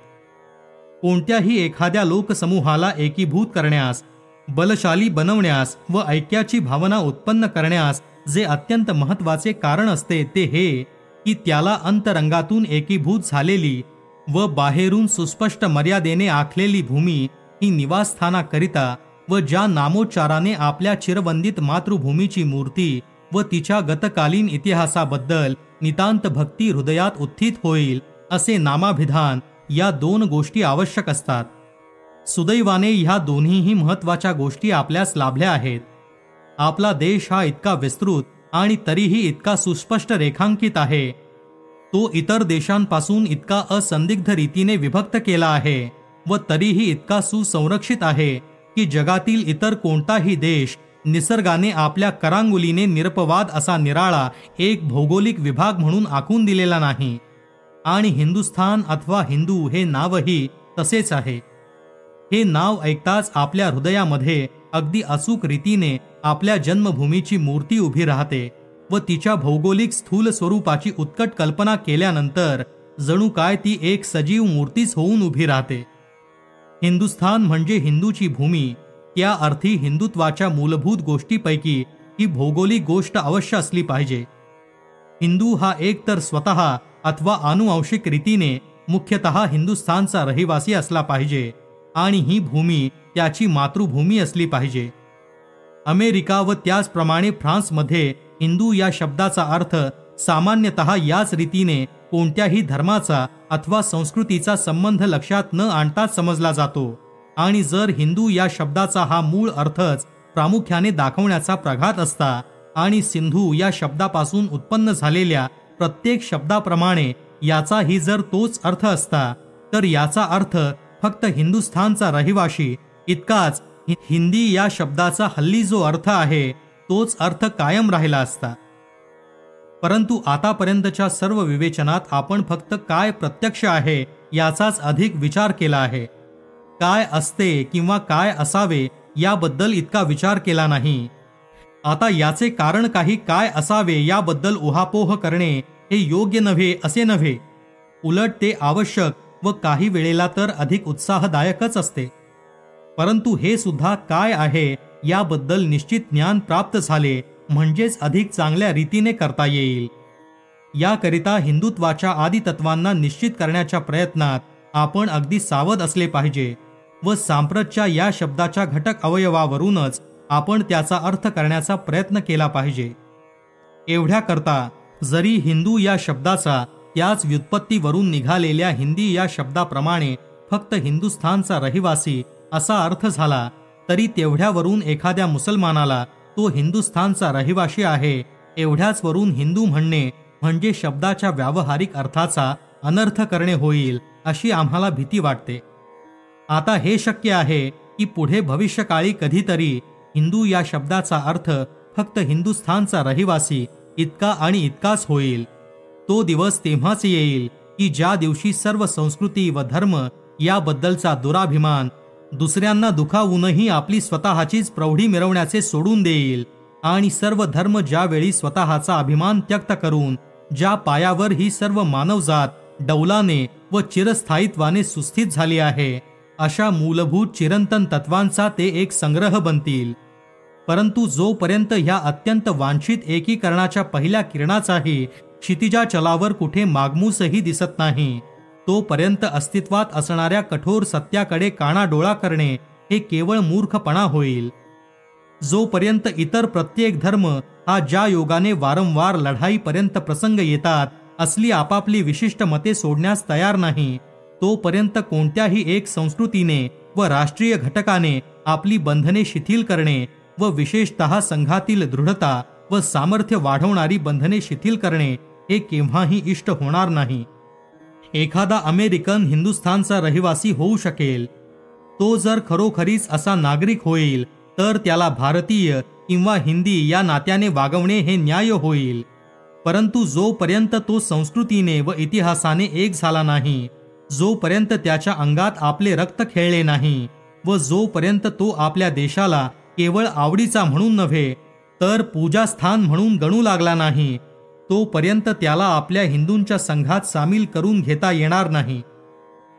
S1: कोणत्याही एखाद्या लोकसमूहाला एकीभूत करण्यास बलशाली बनवण्यास व ऐक्याची भावना उत्पन्न करण्यास जे अत्यंत महत्त्वाचे कारण असते ते हे की त्याला अंतरंगातून एकीभूत झालेली व बाहेरून सुस्पष्ट मर्यादेने आखलेली भूमी ही निवासस्थानाकरिता व ज्या नामोच्चाराने आपल्या चिरवंदित मातृभूमीची मूर्ती व तिच्या गतकालीन इतिहासाबद्दल नितांत भक्ती हृदयात उत्थित होईल असे नामाभिधान या दोन गोष्टी आवश्यक असतात. सुदैवाने ह्या दोन्हीही महत्त्वाच्या गोष्टी आपल्यास लाभल्या आहेत. आपला देश हा इतका विस्तृत आणि तरीही इतका सुस्पष्ट रेखांकित आहे. तो इतर देशांपासून इतका असंदिग्ध रीतीने विभक्त केला आहे व तरीही इतका सुसंरक्षित आहे की जगातील इतर कोणताही देश निसर्गाने आपल्या करांगुलीने निरपवाद असा निराळा एक भौगोलिक विभाग म्हणून आखून दिलेला नाही. आणि हिंदुस्थान अथवा हिंदू हे नावही तसेच आहे. हे नाव ऐकताच आपल्या हृदयामध्ये अगदी अचूक रीतीने आपल्या जन्मभूमीची मूर्ती उभी राहते व तिच्या भौगोलिक स्थूल स्वरूपाची उत्कट कल्पना केल्यानंतर जणू काय ती एक सजीव मूर्तीच होऊन उभी राहते. हिंदुस्थान म्हणजे हिंदूची भूमी या अर्थी हिंदुत्वाच्या मूलभूत गोष्टीपैकी ही भौगोलिक गोष्ट अवश्य असली पाहिजे. हिंदू हा एक तर स्वतः अथवा आनुवंशिक रीतीने मुख्यतः हिंदुस्थानचा रहिवासी असला पाहिजे आणि ही भूमी त्याची मातृभूमी असली पाहिजे. अमेरिका व त्याचप्रमाणे फ्रान्समध्ये हिंदू या शब्दाचा अर्थ सामान्यतः याच रीतीने कोणत्याही धर्माचा अथवा संस्कृतीचा संबंध लक्षात न आणताच समजला जातो. आणि जर हिंदू या शब्दाचा हा मूळ अर्थच प्रामुख्याने दाखवण्याचा प्रघात असता आणि सिंधू या शब्दापासून उत्पन्न झालेल्या प्रत्येक शब्दाप्रमाणे याचाही जर तोच अर्थ असता तर याचा अर्थ फक्त हिंदुस्थानचा रहिवाशी इतकाच हिंदी या शब्दाचा हल्ली जो अर्थ आहे तोच अर्थ कायम राहिला असता. परंतु आतापर्यंतच्या सर्व विवेचनात आपण फक्त काय प्रत्यक्ष आहे याचाच अधिक विचार केला आहे. काय असते किंवा काय असावे याबद्दल इतका विचार केला नाही. आता याचे कारण काही काय असावे याबद्दल उहापोह करणे हे योग्य नव्हे असे नव्हे. उलट ते आवश्यक व काही वेळेला तर अधिक उत्साहदायकच असते. परंतु हे सुद्धा काय आहे याबद्दल निश्चित ज्ञान प्राप्त झाले म्हणजेच अधिक चांगल्या रीतीने करता येईल. याकरिता हिंदुत्वाच्या आदितत्वांना निश्चित करण्याच्या प्रयत्नात आपण अगदी सावध असले पाहिजे व सांप्रतच्या या शब्दाच्या घटक अवयवावरूनच आपण त्याचा अर्थ करण्याचा प्रयत्न केला पाहिजे. एवढ्या करता जरी हिंदू या शब्दाचा त्याच व्युत्पत्तीवरून निघालेल्या हिंदी या शब्दाप्रमाणे फक्त हिंदुस्थानचा रहिवासी असा अर्थ झाला तरी तेवढ्यावरून एखाद्या मुसलमानाला तो हिंदुस्थानचा रहिवाशी आहे एवढ्याच वरून हिंदू म्हणणे म्हणजे शब्दाच्या व्यावहारिक अर्थाचा अनर्थ करणे होईल अशी आम्हाला भीती वाटते. आता हे शक्य आहे की पुढे भविष्यकाळी कधीतरी हिंदू या शब्दाचा अर्थ फक्त हिंदुस्थानचा रहिवासी इतका आणि इतकाच होईल. तो दिवस तेव्हाच येईल की ज्या दिवशी सर्व संस्कृती व धर्म याबद्दलचा दुराभिमान दुसऱ्यांना दुखावूनही आपली स्वतःचीच प्रौढी मिरवण्याचे सोडून देईल. आणि सर्व धर्म ज्यावेळी स्वतःचा अभिमान त्यक्त करून ज्या पायावर ही सर्व मानवजात डौलाने व चिरस्थायित्वाने सुस्थित झाली आहे अशा मूलभूत चिरंतन तत्वांचा ते एक संग्रह बनतील. परंतु जोपर्यंत ह्या अत्यंत वांछित एकीकरणाच्या पहिल्या किरणाचाही क्षितिजा चलावर कुठे मागमूसही दिसत नाही. तोपर्यंत अस्तित्वात असणाऱ्या कठोर सत्याकडे कानाडोळा करणे हे केवळ मूर्खपणा होईल. जोपर्यंत इतर प्रत्येक धर्म हा ज्या योगाने वारंवार लढाईपर्यंत प्रसंग येतात असली आपापली विशिष्ट मते सोडण्यास तयार नाही तोपर्यंत कोणत्याही एक संस्कृतीने व राष्ट्रीय घटकाने आपली बंधने शिथिल करणे व विशेषतः संघातील दृढता व सामर्थ्य वाढवणारी बंधने शिथिल करणे हे केव्हाही इष्ट होणार नाही. एखादा अमेरिकन हिंदुस्थानचा रहिवासी होऊ शकेल. तो जर खरोखरीच असा नागरिक होईल तर त्याला भारतीय किंवा हिंदी या नात्याने वागवणे हे न्याय होईल. परंतु जोपर्यंत तो संस्कृतीने व इतिहासाने एक झाला नाही जोपर्यंत त्याच्या अंगात आपले रक्त खेळले नाही व जोपर्यंत तो आपल्या देशाला केवळ आवडीचा म्हणून नव्हे तर पूजास्थान म्हणून गणू लागला नाही तोपर्यंत त्याला आपल्या हिंदूंच्या संघात सामील करून घेता येणार नाही.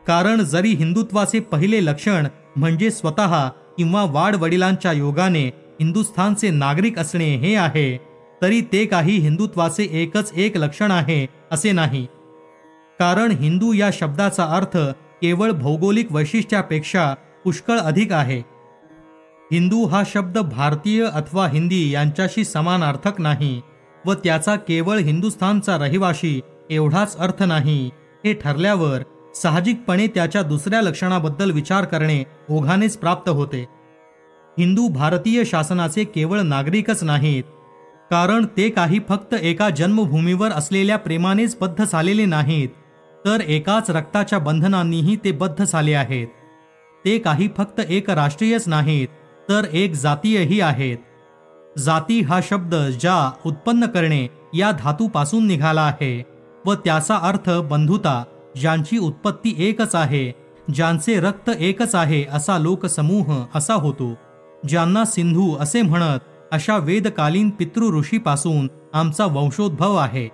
S1: कारण जरी हिंदुत्वाचे पहिले लक्षण म्हणजे स्वतः किंवा वाडवडिलांच्या योगाने हिंदुस्थानचे नागरिक असणे हे आहे तरी ते काही हिंदुत्वाचे एकच एक लक्षण आहे असे नाही. कारण हिंदू या शब्दाचा अर्थ केवळ भौगोलिक वैशिष्ट्यापेक्षा पुष्कळ अधिक आहे. हिंदू हा शब्द भारतीय अथवा हिंदी यांच्याशी समानार्थक नाही. व त्याचा केवळ हिंदुस्थानचा रहिवाशी एवढाच अर्थ नाही. हे ठरल्यावर साहजिकपणे त्याच्या दुसऱ्या लक्षणाबद्दल विचार करणे ओघानेच प्राप्त होते. हिंदू भारतीय शासनाचे केवळ नागरिकच नाहीत. कारण ते काही फक्त एका जन्मभूमीवर असलेल्या प्रेमानेच बद्ध झालेले नाहीत. तर एकाच रक्ताच्या बंधनांनीही ते बद्ध झाले आहेत. ते काही फक्त एक राष्ट्रीयच नाहीत तर एक जातीयही आहेत. जाती हा शब्द ज्या उत्पन्न करणे या धातूपासून निघाला आहे व त्याचा अर्थ बंधुता ज्यांची उत्पत्ती एकच आहे ज्यांचे रक्त एकच आहे असा लोकसमूह असा होतो. ज्यांना सिंधू असे म्हणत अशा वेदकालीन पितृ ऋषीपासून आमचा वंशोद्भव आहे.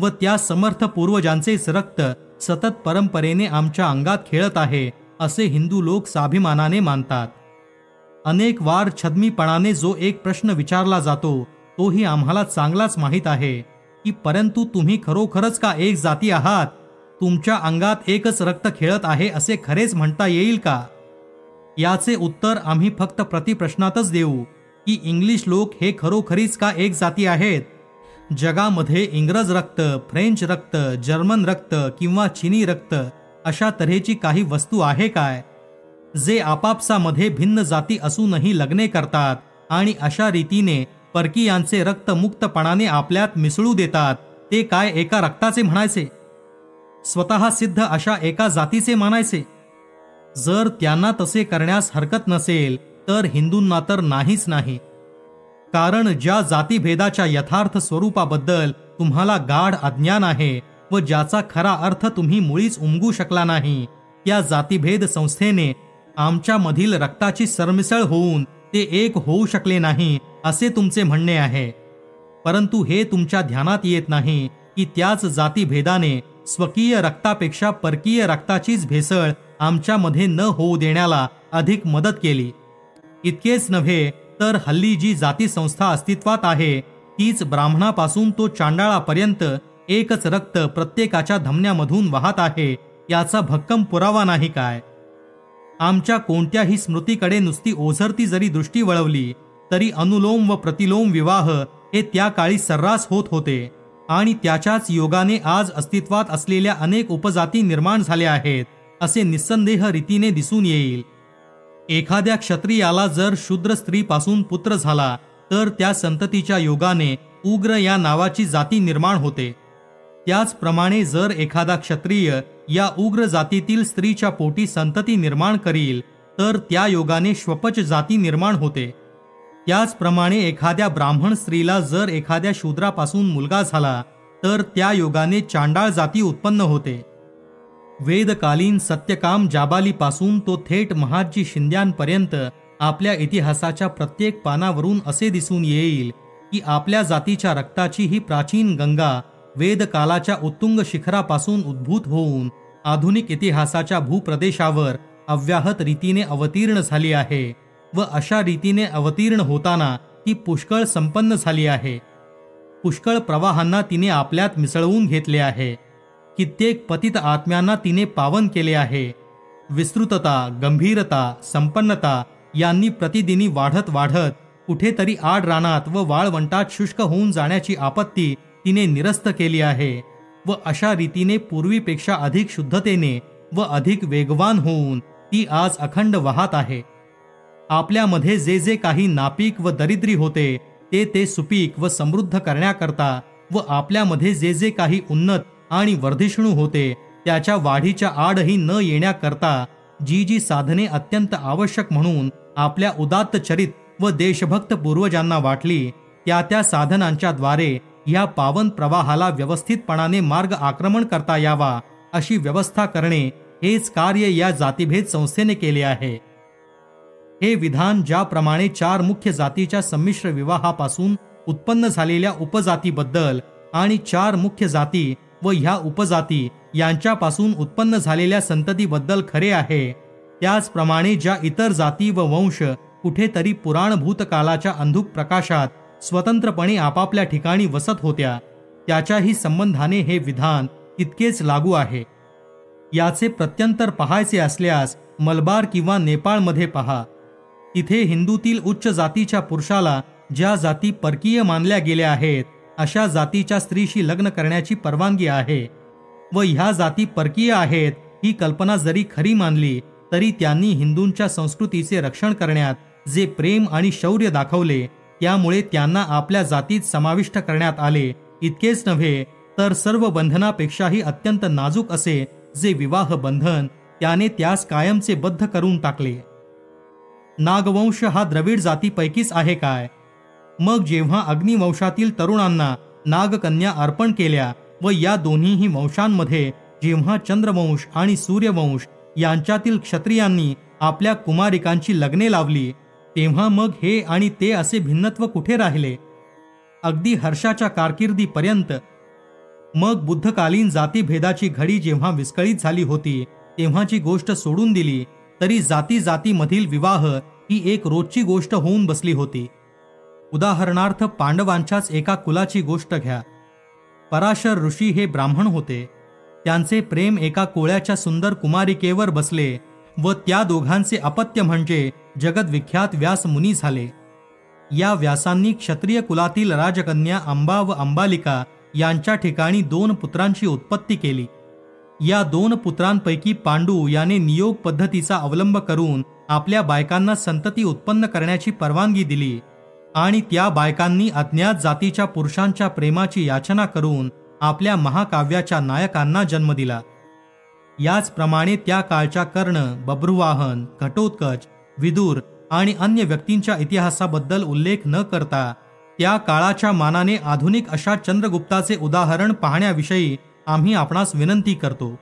S1: व त्या समर्थ पूर्वजांचेच रक्त सतत परंपरेने आमच्या अंगात खेळत आहे असे हिंदू लोक स्वाभिमानाने मानतात. अनेक वार छद्मीपणाने जो एक प्रश्न विचारला जातो तोही आम्हाला चांगलाच माहीत आहे की परंतु तुम्ही खरोखरच का एक जाती आहात? तुमच्या अंगात एकच रक्त खेळत आहे असे खरेच म्हणता येईल का? याचे उत्तर आम्ही फक्त प्रतिप्रश्नातच देऊ की इंग्लिश लोक हे खरोखरीच का एक जाती आहेत? जगामध्ये इंग्रज रक्त फ्रेंच रक्त जर्मन रक्त किंवा चिनी रक्त अशा तऱ्हेची काही वस्तू आहे काय? जे आपापसामध्ये भिन्न जाती असूनही लग्ने करतात आणि अशा रीतीने परकीयांचे रक्त मुक्तपणाने आपल्यात मिसळू देतात ते काय एका रक्ताचे म्हणायचे? स्वतः सिद्ध अशा एका जातीचे मानायचे? जर त्यांना तसे करण्यास हरकत नसेल तर हिंदूंना तर नाहीच नाही. कारण ज्या जातीभेदाच्या यथार्थ स्वरूपाबद्दल तुम्हाला गाढ अज्ञान आहे व ज्याचा खरा अर्थ तुम्ही मुळीच उमगू शकला नाही त्या जातीभेद संस्थेने आमच्यामधील रक्ताची सरमिसळ होऊन ते एक होऊ शकले नाही असे तुमचे म्हणणे आहे. परंतु हे तुमच्या ध्यानात येत नाही की त्याच जातीभेदाने स्वकीय रक्तापेक्षा परकीय रक्ताचीच भेसळ आमच्यामध्ये न होऊ देण्याला अधिक मदत केली. इतकेच नव्हे तर हल्ली जी जाती संस्था अस्तित्वात आहे तीच ब्राह्मणापासून तो चांडाळापर्यंत एकच रक्त प्रत्येकाच्या धमन्यामधून वाहत आहे याचा भक्कम पुरावा नाही काय? आमच्या कोणत्याही स्मृतीकडे नुसती ओझरती जरी दृष्टी वळवली तरी अनुलोम व प्रतिलोम विवाह हे त्या काळी सर्रास होत होते. आणि त्याच्याच योगाने आज अस्तित्वात असलेल्या अनेक उपजाती निर्माण झाल्या आहेत असे निस्संदेह रीतीने दिसून येईल. एखाद्या क्षत्रियाला जर शूद्र स्त्रीपासून पुत्र झाला तर त्या संततीच्या योगाने उग्र या नावाची जाती निर्माण होते. त्याचप्रमाणे जर एखादा क्षत्रिय या उग्र जातीतील स्त्रीच्या पोटी संतती निर्माण करील तर त्या योगाने श्वपच जाती निर्माण होते. त्याचप्रमाणे एखाद्या ब्राह्मण स्त्रीला जर एखाद्या शूद्रापासून मुलगा झाला तर त्या योगाने चांडाळ जाती उत्पन्न होते. वेदकालीन सत्यकाम जाबालीपासून तो थेट महाजी शिंद्यांपर्यंत आपल्या इतिहासाच्या प्रत्येक पानावरून असे दिसून येईल की आपल्या जातीच्या रक्ताची ही प्राचीन गंगा वेदकालाच्या उत्तुंग शिखरापासून उद्भूत होऊन आधुनिक इतिहासाच्या भूप्रदेशावर अव्याहत रीतीने अवतीर्ण झाली आहे व अशा रीतीने अवतीर्ण होताना ती पुष्कळ संपन्न झाली आहे. पुष्कळ प्रवाहांना तिने आपल्यात मिसळवून घेतले आहे. कित्येक पतित आत्म्यांना तिने पावन केले आहे. विस्तृतता गंभीरता संपन्नता यांनी प्रतिदिनी वाढत वाढत कुठेतरी आड रानात व वाळवंटात शुष्क होऊन जाण्याची आपत्ती तिने निरस्त केली आहे व अशा रीतीने पूर्वीपेक्षा अधिक शुद्धतेने व अधिक वेगवान होऊन ती आज अखंड वाहत आहे. आपल्यामध्ये जे जे काही नापीक व दरिद्री होते ते ते सुपीक व समृद्ध करण्याकरता व आपल्यामध्ये जे जे काही उन्नत आणि वर्धिष्णू होते त्याच्या वाढीच्या आडही न येण्याकरता जी जी साधने अत्यंत आवश्यक म्हणून आपल्या उदात्त चरित व देशभक्त पूर्वजांना वाटली त्या त्या साधनांच्या द्वारे या पावन प्रवाहाला व्यवस्थितपणाने मार्ग आक्रमण करता यावा अशी व्यवस्था करणे हेच कार्य या जातीभेद संस्थेने केले आहे. हे विधान ज्याप्रमाणे चार मुख्य जातीच्या संमिश्र विवाहापासून उत्पन्न झालेल्या उपजातीबद्दल आणि चार मुख्य जाती व ह्या उपजाती यांच्यापासून उत्पन्न झालेल्या संततीबद्दल खरे आहे त्याचप्रमाणे ज्या इतर जाती व वंश कुठेतरी पुराण भूतकालाच्या अंधुक प्रकाशात स्वतंत्रपणे आपापल्या ठिकाणी वसत होत्या. त्याच्याही संबंधाने हे विधान तितकेच लागू आहे. याचे प्रत्यंतर पाहायचे असल्यास मलबार किंवा नेपाळमध्ये पहा. तिथे हिंदूतील उच्च जातीच्या पुरुषाला ज्या जाती परकीय मानल्या गेल्या आहेत अशा जातीच्या स्त्रीशी लग्न करण्याची परवानगी आहे. व ह्या जाती परकीय आहेत ही कल्पना जरी खरी मानली तरी त्यांनी हिंदूंच्या संस्कृतीचे रक्षण करण्यात जे प्रेम आणि शौर्य दाखवले त्यामुळे त्यांना आपल्या जातीत समाविष्ट करण्यात आले. इतकेच नव्हे तर सर्व बंधनापेक्षाही अत्यंत नाजूक असे जे विवाह बंधन त्याने त्यास कायमचे बद्ध करून टाकले. नागवंश हा द्रविड जातीपैकीच आहे काय? मग जेव्हा अग्निवंशातील तरुणांना नागकन्या अर्पण केल्या व या दोन्हीही वंशांमध्ये जेव्हा चंद्रवंश आणि सूर्यवंश यांच्यातील क्षत्रियांनी आपल्या कुमारिकांची लग्ने लावली तेव्हा मग हे आणि ते असे भिन्नत्व कुठे राहिले? अगदी हर्षाच्या कारकिर्दीपर्यंत. मग बुद्धकालीन जातीभेदाची घडी जेव्हा विस्कळीत झाली होती तेव्हाची गोष्ट सोडून दिली तरी जाती जातीमधील विवाह ही एक रोजची गोष्ट होऊन बसली होती. उदाहरणार्थ पांडवांच्याच एका कुलाची गोष्ट घ्या. पराशर ऋषी हे ब्राह्मण होते. त्यांचे प्रेम एका कोळ्याच्या सुंदर कुमारिकेवर बसले व त्या दोघांचे अपत्य म्हणजे जगदविख्यात व्यास मुनी झाले. या व्यासांनी क्षत्रिय कुलातील राजकन्या अंबा व अंबालिका यांच्या ठिकाणी दोन पुत्रांची उत्पत्ती केली. या दोन पुत्रांपैकी पांडू याने नियोग पद्धतीचा अवलंब करून आपल्या बायकांना संतती उत्पन्न करण्याची परवानगी दिली आणि त्या बायकांनी अज्ञात जातीच्या पुरुषांच्या प्रेमाची याचना करून आपल्या महाकाव्याच्या नायकांना जन्म दिला. याचप्रमाणे त्या काळच्या कर्ण बब्रुवाहन घटोत्कच विदूर आणि अन्य व्यक्तींच्या इतिहासाबद्दल उल्लेख न करता त्या काळाच्या मानाने आधुनिक अशा चंद्रगुप्ताचे उदाहरण पाहण्याविषयी आम्ही आपणास विनंती करतो.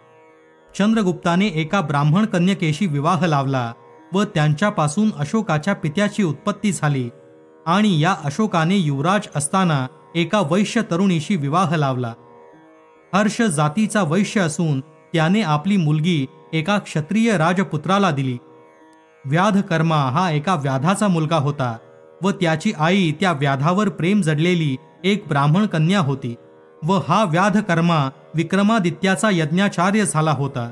S1: चंद्रगुप्ताने एका ब्राह्मण कन्यकेशी विवाह लावला व त्यांच्यापासून अशोकाच्या पित्याची उत्पत्ती झाली आणि या अशोकाने युवराज असताना एका वैश्य तरुणीशी विवाह लावला. हर्ष जातीचा वैश्य असून त्याने आपली मुलगी एका क्षत्रिय राजपुत्राला दिली. व्याधकर्मा हा एका व्याधाचा मुलगा होता व त्याची आई त्या व्याधावर प्रेम जडलेली एक ब्राह्मण कन्या होती व हा व्याधकर्मा विक्रमादित्याचा यज्ञाचार्य झाला होता.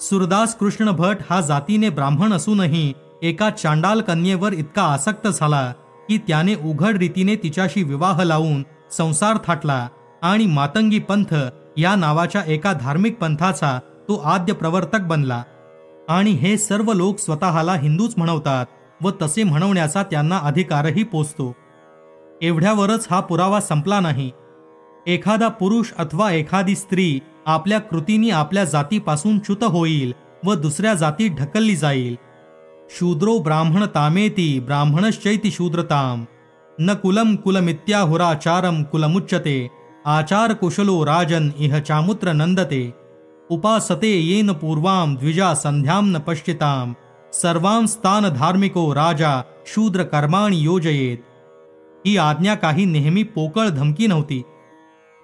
S1: सुरदास कृष्ण भट हा जातीने ब्राह्मण असूनही एका चांडाल कन्येवर इतका आसक्त झाला की त्याने उघड रीतीने तिच्याशी विवाह लावून संसार थाटला आणि मातंगी पंथ या नावाच्या एका धार्मिक पंथाचा तो आद्य प्रवर्तक बनला. आणि हे सर्व लोक स्वतःला हिंदूच म्हणवतात व तसे म्हणवण्याचा त्यांना अधिकारही पोचतो. एवढ्यावरच हा पुरावा संपला नाही. एखादा पुरुष अथवा एखादी स्त्री आपल्या कृतीनी आपल्या जातीपासून च्युत होईल व दुसऱ्या जातीत ढकलली जाईल. शूद्रो ब्राह्मण तामेती ब्राह्मणश्चैती शूद्रताम। न कुलम कुलमित्याहुराचारम कुलमुच्यते। आचार कुशलो राजन इह चामुत्र नंदते उपासते येन पूर्वाम द्विजा संध्याम न पश्चिताम सर्वां स्थान धार्मिको राजा शूद्र कर्माणी योजयेत। ही आज्ञा काही नेहमी पोकळ धमकी नव्हती।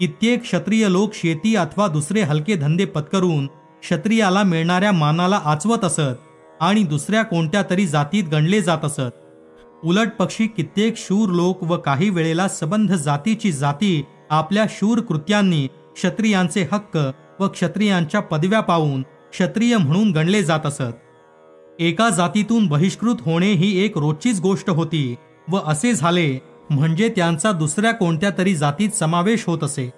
S1: कित्येक क्षत्रिय लोक शेती अथवा दुसरे हलके धंदे पत्करून क्षत्रियाला मिळणाऱ्या मानाला आचवत असत आणि दुसऱ्या कोणत्या तरी जातीत गणले जात असत. उलट पक्षी कित्येक शूर लोक व काही वेळेला सबंध जातीची जाती आपल्या शूर कृत्यांनी क्षत्रियांचे हक्क व क्षत्रियांच्या पदव्या पाहून क्षत्रिय म्हणून गणले जात असत. एका जातीतून बहिष्कृत होणे ही एक रोजचीच गोष्ट होती व असे झाले म्हणजे त्यांचा दुसऱ्या कोणत्या तरी जातीत समावेश होत असे.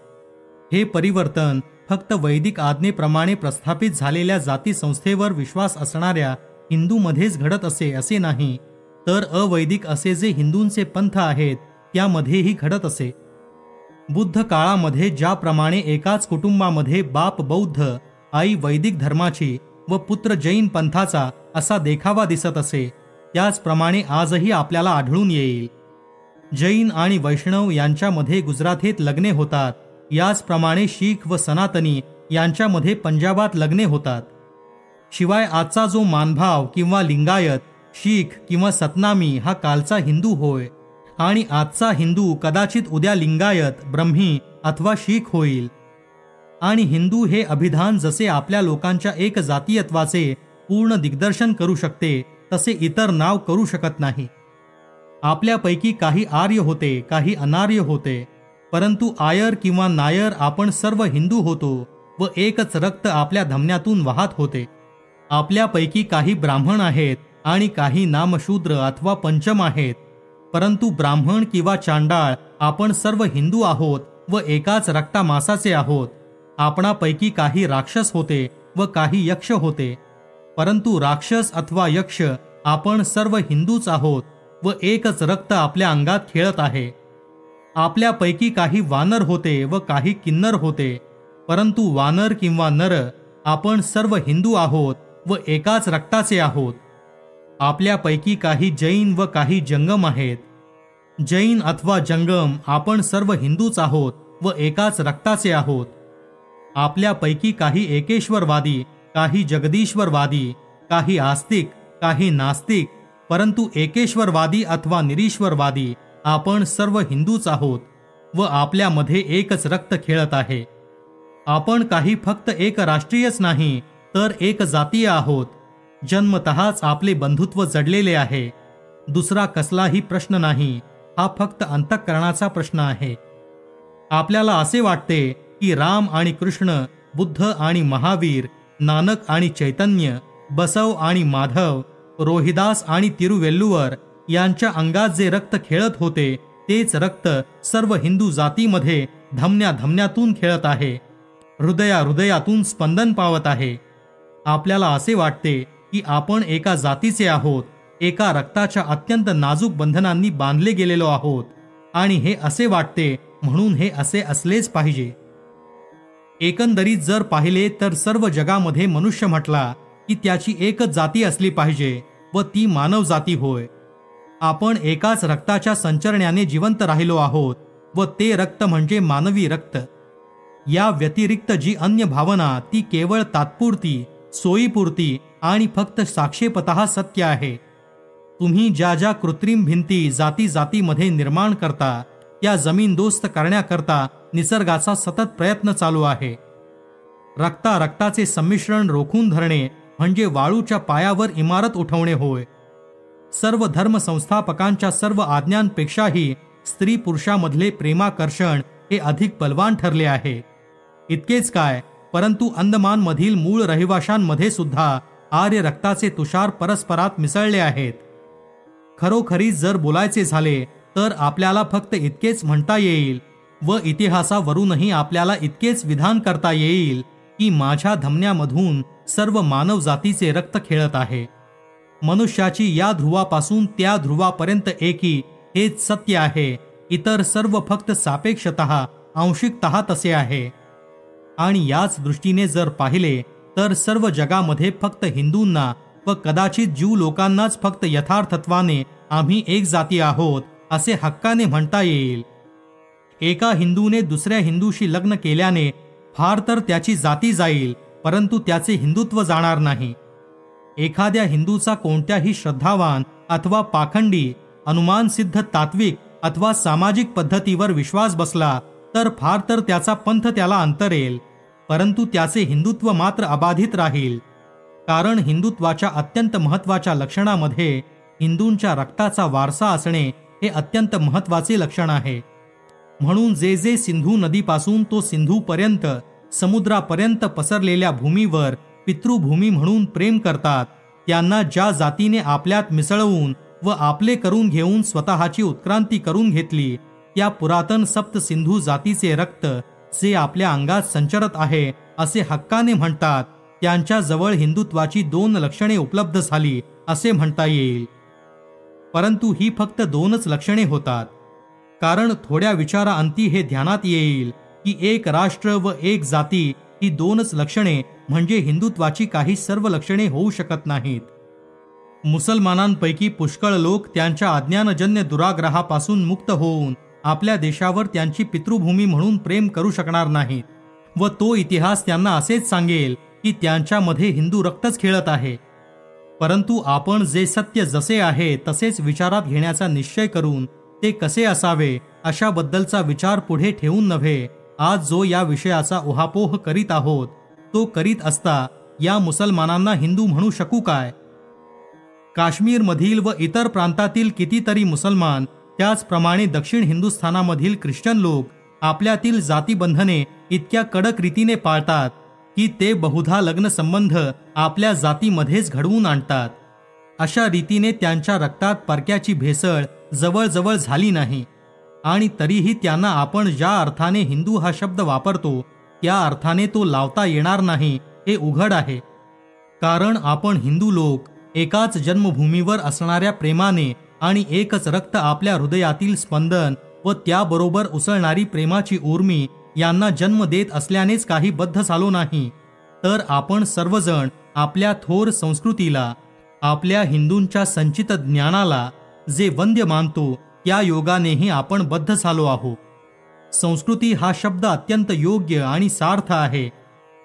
S1: हे परिवर्तन फक्त वैदिक आज्ञेप्रमाणे प्रस्थापित झालेल्या जाती संस्थेवर विश्वास असणाऱ्या हिंदूमध्येच घडत असे असे नाही. तर अवैदिक असे जे हिंदूंचे पंथ आहेत त्यामध्येही घडत असे. बुद्ध काळामध्ये ज्याप्रमाणे एकाच कुटुंबामध्ये बाप बौद्ध आई वैदिक धर्माची व पुत्र जैन पंथाचा असा देखावा दिसत असे त्याचप्रमाणे आजही आपल्याला आढळून येईल. जैन आणि वैष्णव यांच्यामध्ये गुजराथेत लग्ने होतात याचप्रमाणे शीख व सनातनी यांच्यामध्ये पंजाबात लग्ने होतात. शिवाय आजचा जो मानभाव किंवा लिंगायत शीख किंवा सतनामी हा कालचा हिंदू होय. आणि आजचा हिंदू कदाचित उद्या लिंगायत ब्रह्मी अथवा शीख होईल. आणि हिंदू हे अभिधान जसे आपल्या लोकांच्या एक जातीयत्वाचे पूर्ण दिग्दर्शन करू शकते तसे इतर नाव करू शकत नाही. आपल्यापैकी काही आर्य होते काही अनार्य होते. परंतु आयर किंवा नायर आपण सर्व हिंदू होतो व एकच रक्त आपल्या धमन्यातून वाहत होते. आपल्यापैकी काही ब्राह्मण आहेत आणि काही नामशूद्र अथवा पंचम आहेत. परंतु ब्राह्मण किंवा चांडाळ आपण सर्व हिंदू आहोत व एकाच रक्तामासाचे आहोत. आपणापैकी काही राक्षस होते व काही यक्ष होते. परंतु राक्षस अथवा यक्ष आपण सर्व हिंदूच आहोत व एकच रक्त आपल्या अंगात खेळत आहे. आपल्यापैकी काही वानर होते व काही किन्नर होते. परंतु वानर किंवा नर आपण सर्व हिंदू आहोत व एकाच रक्ताचे आहोत. आपल्यापैकी काही जैन व काही जंगम आहेत. जैन अथवा जंगम आपण सर्व हिंदूच आहोत व एकाच रक्ताचे आहोत. आपल्यापैकी काही एकेश्वरवादी काही जगदीश्वरवादी काही आस्तिक काही नास्तिक परंतु एकेश्वरवादी अथवा निरीश्वरवादी आपण सर्व हिंदूच आहोत व आपल्यामध्ये एकच रक्त खेळत आहे. आपण काही फक्त एक राष्ट्रीयच नाही तर एक जातीय आहोत. जन्मतःच आपले बंधुत्व जडलेले आहे. दुसरा कसलाही प्रश्न नाही. हा फक्त अंतःकरणाचा प्रश्न आहे. आपल्याला असे वाटते की राम आणि कृष्ण बुद्ध आणि महावीर नानक आणि चैतन्य बसव आणि माधव रोहिदास आणि तिरुवेल्लुवर यांच्या अंगात जे रक्त खेळत होते तेच रक्त सर्व हिंदू जातीमध्ये धमन्या धमन्यातून खेळत आहे. हृदया हृदयातून स्पंदन पावत आहे. आपल्याला असे वाटते की आपण एका जातीचे आहोत एका रक्ताच्या अत्यंत नाजूक बंधनांनी बांधले गेलेलो आहोत आणि हे असे वाटते म्हणून हे असे असलेच पाहिजे. एकंदरीत जर पाहिले तर सर्व जगामध्ये मनुष्य म्हटला की त्याची एकच जाती असली पाहिजे व ती मानव जाती होय. आपण एकाच रक्ताच्या संचरण्याने जिवंत राहिलो आहोत व ते रक्त म्हणजे मानवी रक्त. या व्यतिरिक्त जी अन्य भावना ती केवळ तात्पुरती सोयीपुरती आणि फक्त साक्षेपत सत्य आहे. तुम्ही ज्या ज्या कृत्रिम भिंती जाती जातीमध्ये निर्माण करता त्या जमीनदोस्त करण्याकरता निसर्गाचा सतत प्रयत्न चालू आहे. रक्ता रक्ताचे संमिश्रण रोखून धरणे म्हणजे वाळूच्या पायावर इमारत उठवणे होय. सर्व धर्म संस्थापकांच्या सर्व आज्ञांपेक्षाही स्त्री पुरुषामधले प्रेमाकर्षण हे अधिक बलवान ठरले आहे. इतकेच काय परंतु अंदमानमधील मूळ रहिवाशांमध्ये सुद्धा आर्य रक्ताचे तुषार परस्परात मिसळले आहेत. खरोखरी जर बोलायचे झाले तर आपल्याला फक्त इतकेच म्हणता येईल व इतिहासावरूनही आपल्याला इतकेच विधान करता येईल की माझ्या धमन्यामधून सर्व मानव जातीचे रक्त खेळत आहे. मनुष्याची या ध्रुवापासून त्या ध्रुवापर्यंत एकी हेच सत्य आहे इतर सर्व फक्त सापेक्षत आंशिकत तसे आहे. आणि याच दृष्टीने जर पाहिले तर सर्व जगामध्ये फक्त हिंदूंना व कदाचित जीव लोकांनाच फक्त यथार्थत्वाने आम्ही एक जाती आहोत असे हक्काने म्हणता येईल. एका हिंदूने दुसऱ्या हिंदूशी लग्न केल्याने फार तर त्याची जाती जाईल परंतु त्याचे हिंदुत्व जाणार नाही. एखाद्या हिंदूचा कोणत्याही श्रद्धावान अथवा पाखंडी अनुमान सिद्ध तात्विक अथवा सामाजिक पद्धतीवर विश्वास बसला तर फार तर त्याचा पंथ त्याला अंतरेल. परंतु त्याचे हिंदुत्व मात्र अबाधित राहील. कारण हिंदुत्वाच्या अत्यंत महत्त्वाच्या लक्षणामध्ये हिंदूंच्या रक्ताचा वारसा असणे हे अत्यंत महत्त्वाचे लक्षण आहे. म्हणून जे जे सिंधू नदीपासून तो सिंधूपर्यंत समुद्रापर्यंत पसरलेल्या भूमीवर पितृभूमी म्हणून प्रेम करतात त्यांना ज्या जातीने आपल्यात मिसळवून व आपले करून घेऊन स्वतःची उत्क्रांती करून घेतली त्या पुरातन सप्त सिंधू जातीचे रक्त जे आपल्या अंगात संचरत आहे असे हक्काने म्हणतात. त्यांच्या जवळ हिंदुत्वाची दोन लक्षणे उपलब्ध झाली असे म्हणता येईल. परंतु ही फक्त दोनच लक्षणे होतात. कारण थोड्या विचाराअंती हे ध्यानात येईल की एक राष्ट्र व एक जाती ही दोनच लक्षणे म्हणजे हिंदुत्वाची काही सर्व लक्षणे होऊ शकत नाहीत. मुसलमानांपैकी पुष्कळ लोक त्यांच्या अज्ञानजन्य दुराग्रहापासून मुक्त होऊन आपल्या देशावर त्यांची पितृभूमी म्हणून प्रेम करू शकणार नाहीत. व तो इतिहास त्यांना असेच सांगेल की त्यांच्यामध्ये हिंदू रक्तच खेळत आहे. परंतु आपण जे सत्य जसे आहे तसेच विचारात घेण्याचा निश्चय करून ते कसे असावे अशाबद्दलचा विचार पुढे ठेवून नव्हे. आज जो या विषयाचा उहापोह करीत आहोत तो करीत असता या मुसलमानांना हिंदू म्हणू शकू काय? काश्मीरमधील व इतर प्रांतातील कितीतरी मुसलमान त्याचप्रमाणे दक्षिण हिंदुस्थानामधील ख्रिश्चन लोक आपल्यातील जातीबंधने इतक्या कडक रीतीने पाळतात की ते बहुधा लग्न संबंध आपल्या जातीमध्येच घडवून आणतात. अशा रीतीने त्यांच्या रक्तात परक्याची भेसळ जवळजवळ झाली नाही. आणि तरीही त्यांना आपण ज्या अर्थाने हिंदू हा शब्द वापरतो त्या अर्थाने तो लावता येणार नाही हे उघड आहे. कारण आपण हिंदू लोक एकाच जन्मभूमीवर असणाऱ्या प्रेमाने आणि एकच रक्त आपल्या हृदयातील स्पंदन व त्याबरोबर उसळणारी प्रेमाची उर्मी यांना जन्म देत असल्यानेच काही बद्ध झालो नाही. तर आपण सर्वजण आपल्या थोर संस्कृतीला आपल्या हिंदूंच्या संचित ज्ञानाला जे वंद्य मानतो त्या योगानेही आपण बद्ध झालो आहोत. संस्कृती हा शब्द अत्यंत योग्य आणि सार्थ आहे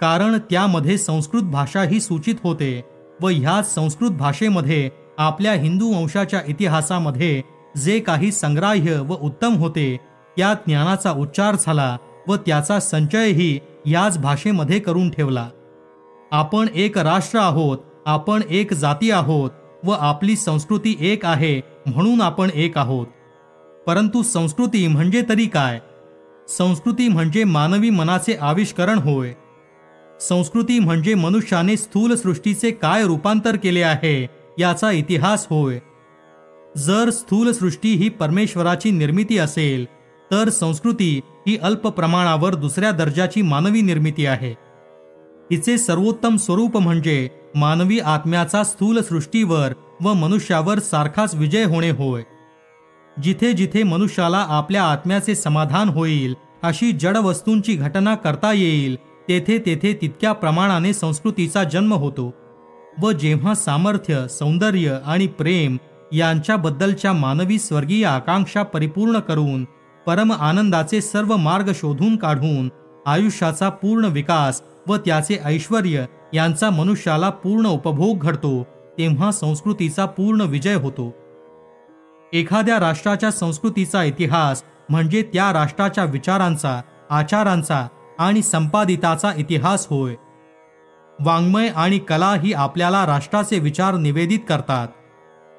S1: कारण त्यामध्ये संस्कृत भाषा ही सूचित होते व ह्याच संस्कृत भाषेमध्ये आपल्या हिंदू वंशाच्या इतिहासामध्ये जे काही संग्राह्य व उत्तम होते त्या ज्ञानाचा उच्चार झाला व त्याचा संचयही याच भाषेमध्ये करून ठेवला. आपण एक राष्ट्र आहोत आपण एक जाती आहोत व आपली संस्कृती एक आहे म्हणून आपण एक आहोत. परंतु संस्कृती म्हणजे तरी काय? संस्कृती म्हणजे मानवी मनाचे आविष्करण होय. संस्कृती म्हणजे मनुष्याने स्थूल सृष्टीचे काय रूपांतर केले आहे? याचा इतिहास होय. जर स्थूल सृष्टी ही परमेश्वराची निर्मिती असेल तर संस्कृती ही अल्प प्रमाणावर दुसऱ्या दर्जाची मानवी निर्मिती आहे. हिचे सर्वोत्तम स्वरूप म्हणजे मानवी आत्म्याचा स्थूल सृष्टीवर व मनुष्यावर सारखाच विजय होणे होय. जिथे जिथे मनुष्याला आपल्या आत्म्याचे समाधान होईल अशी जड वस्तूंची घटना करता येईल तेथे तेथे तितक्या प्रमाणाने संस्कृतीचा जन्म होतो. व जेव्हा सामर्थ्य सौंदर्य आणि प्रेम यांच्याबद्दलच्या मानवी स्वर्गीय आकांक्षा परिपूर्ण करून परम आनंदाचे सर्व मार्ग शोधून काढून आयुष्याचा पूर्ण विकास व त्याचे ऐश्वर यांचा मनुष्याला पूर्ण उपभोग घडतो तेव्हा संस्कृतीचा पूर्ण विजय होतो. एखाद्या राष्ट्राच्या संस्कृतीचा इतिहास म्हणजे त्या राष्ट्राच्या विचारांचा आचारांचा आणि संपादिताचा इतिहास होय. वाङ्मय आणि कला ही आपल्याला राष्ट्राचे विचार निवेदित करतात.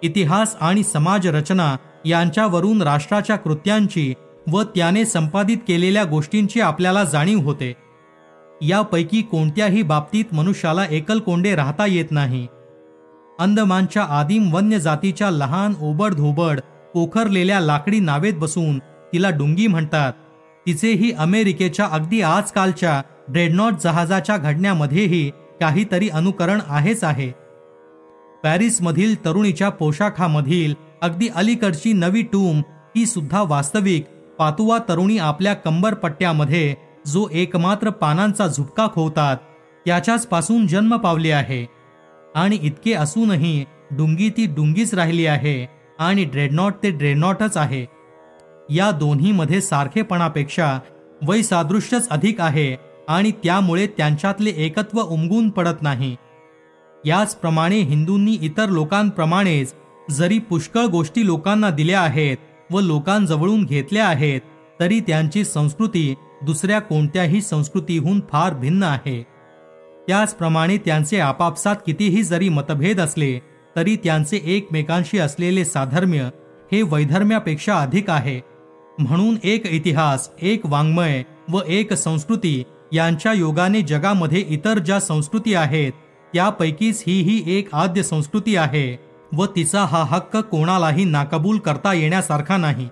S1: इतिहास आणि समाज रचना यांच्यावरून राष्ट्राच्या कृत्यांची व त्याने संपादित केलेल्या गोष्टींची आपल्याला जाणीव होते. यापैकी कोणत्याही बाबतीत मनुष्याला एकलकोंडे राहता येत नाही. अंदमानच्या आदिम वन्य जातीच्या लहान ओबड धोबड पोखरलेल्या लाकडी नावेत बसून तिला डुंगी म्हणतात. तिचेही अमेरिकेच्या अगदी आजकालच्या ड्रेडनॉट जहाजाच्या घडण्यामध्येही काहीतरी अनुकरण आहेच आहे. पॅरिसमधील तरुणीच्या पोशाखामधील अगदी अलीकडची नवी टूम ही सुद्धा वास्तविक पातुवा तरुणी आपल्या कंबरपट्ट्यामध्ये जो एकमात्र पानांचा झुपका खोवतात त्याच्याच पासून जन्म पावली आहे. आणि इतके असूनही डुंगी ती डुंगीच राहिली आहे आणि ड्रेडनॉट ते ड्रेडनॉटच आहे. या दोन्हीमध्ये सारखेपणापेक्षा वैसादृश्यच अधिक आहे आणि त्यामुळे त्यांच्यातले एकत्व उमगून पडत नाही. याचप्रमाणे हिंदूंनी इतर लोकांप्रमाणेच जरी पुष्कळ गोष्टी लोकांना दिल्या आहेत व लोकांजवळून घेतल्या आहेत तरी त्यांची संस्कृती दुसऱ्या कोणत्याही संस्कृतीहून फार भिन्न आहे. त्याचप्रमाणे त्यांचे आपापसात कितीही जरी मतभेद असले तरी त्यांचे एकमेकांशी असलेले साधर्म्य हे वैधर्म्यापेक्षा अधिक आहे. म्हणून एक इतिहास एक वाङ्मय व एक संस्कृती यांच्या योगाने जगामध्ये इतर ज्या संस्कृती आहेत त्यापैकीच ही ही एक आद्य संस्कृती आहे व तिचा हा हक्क कोणालाही नाकबूल करता येण्यासारखा नाही.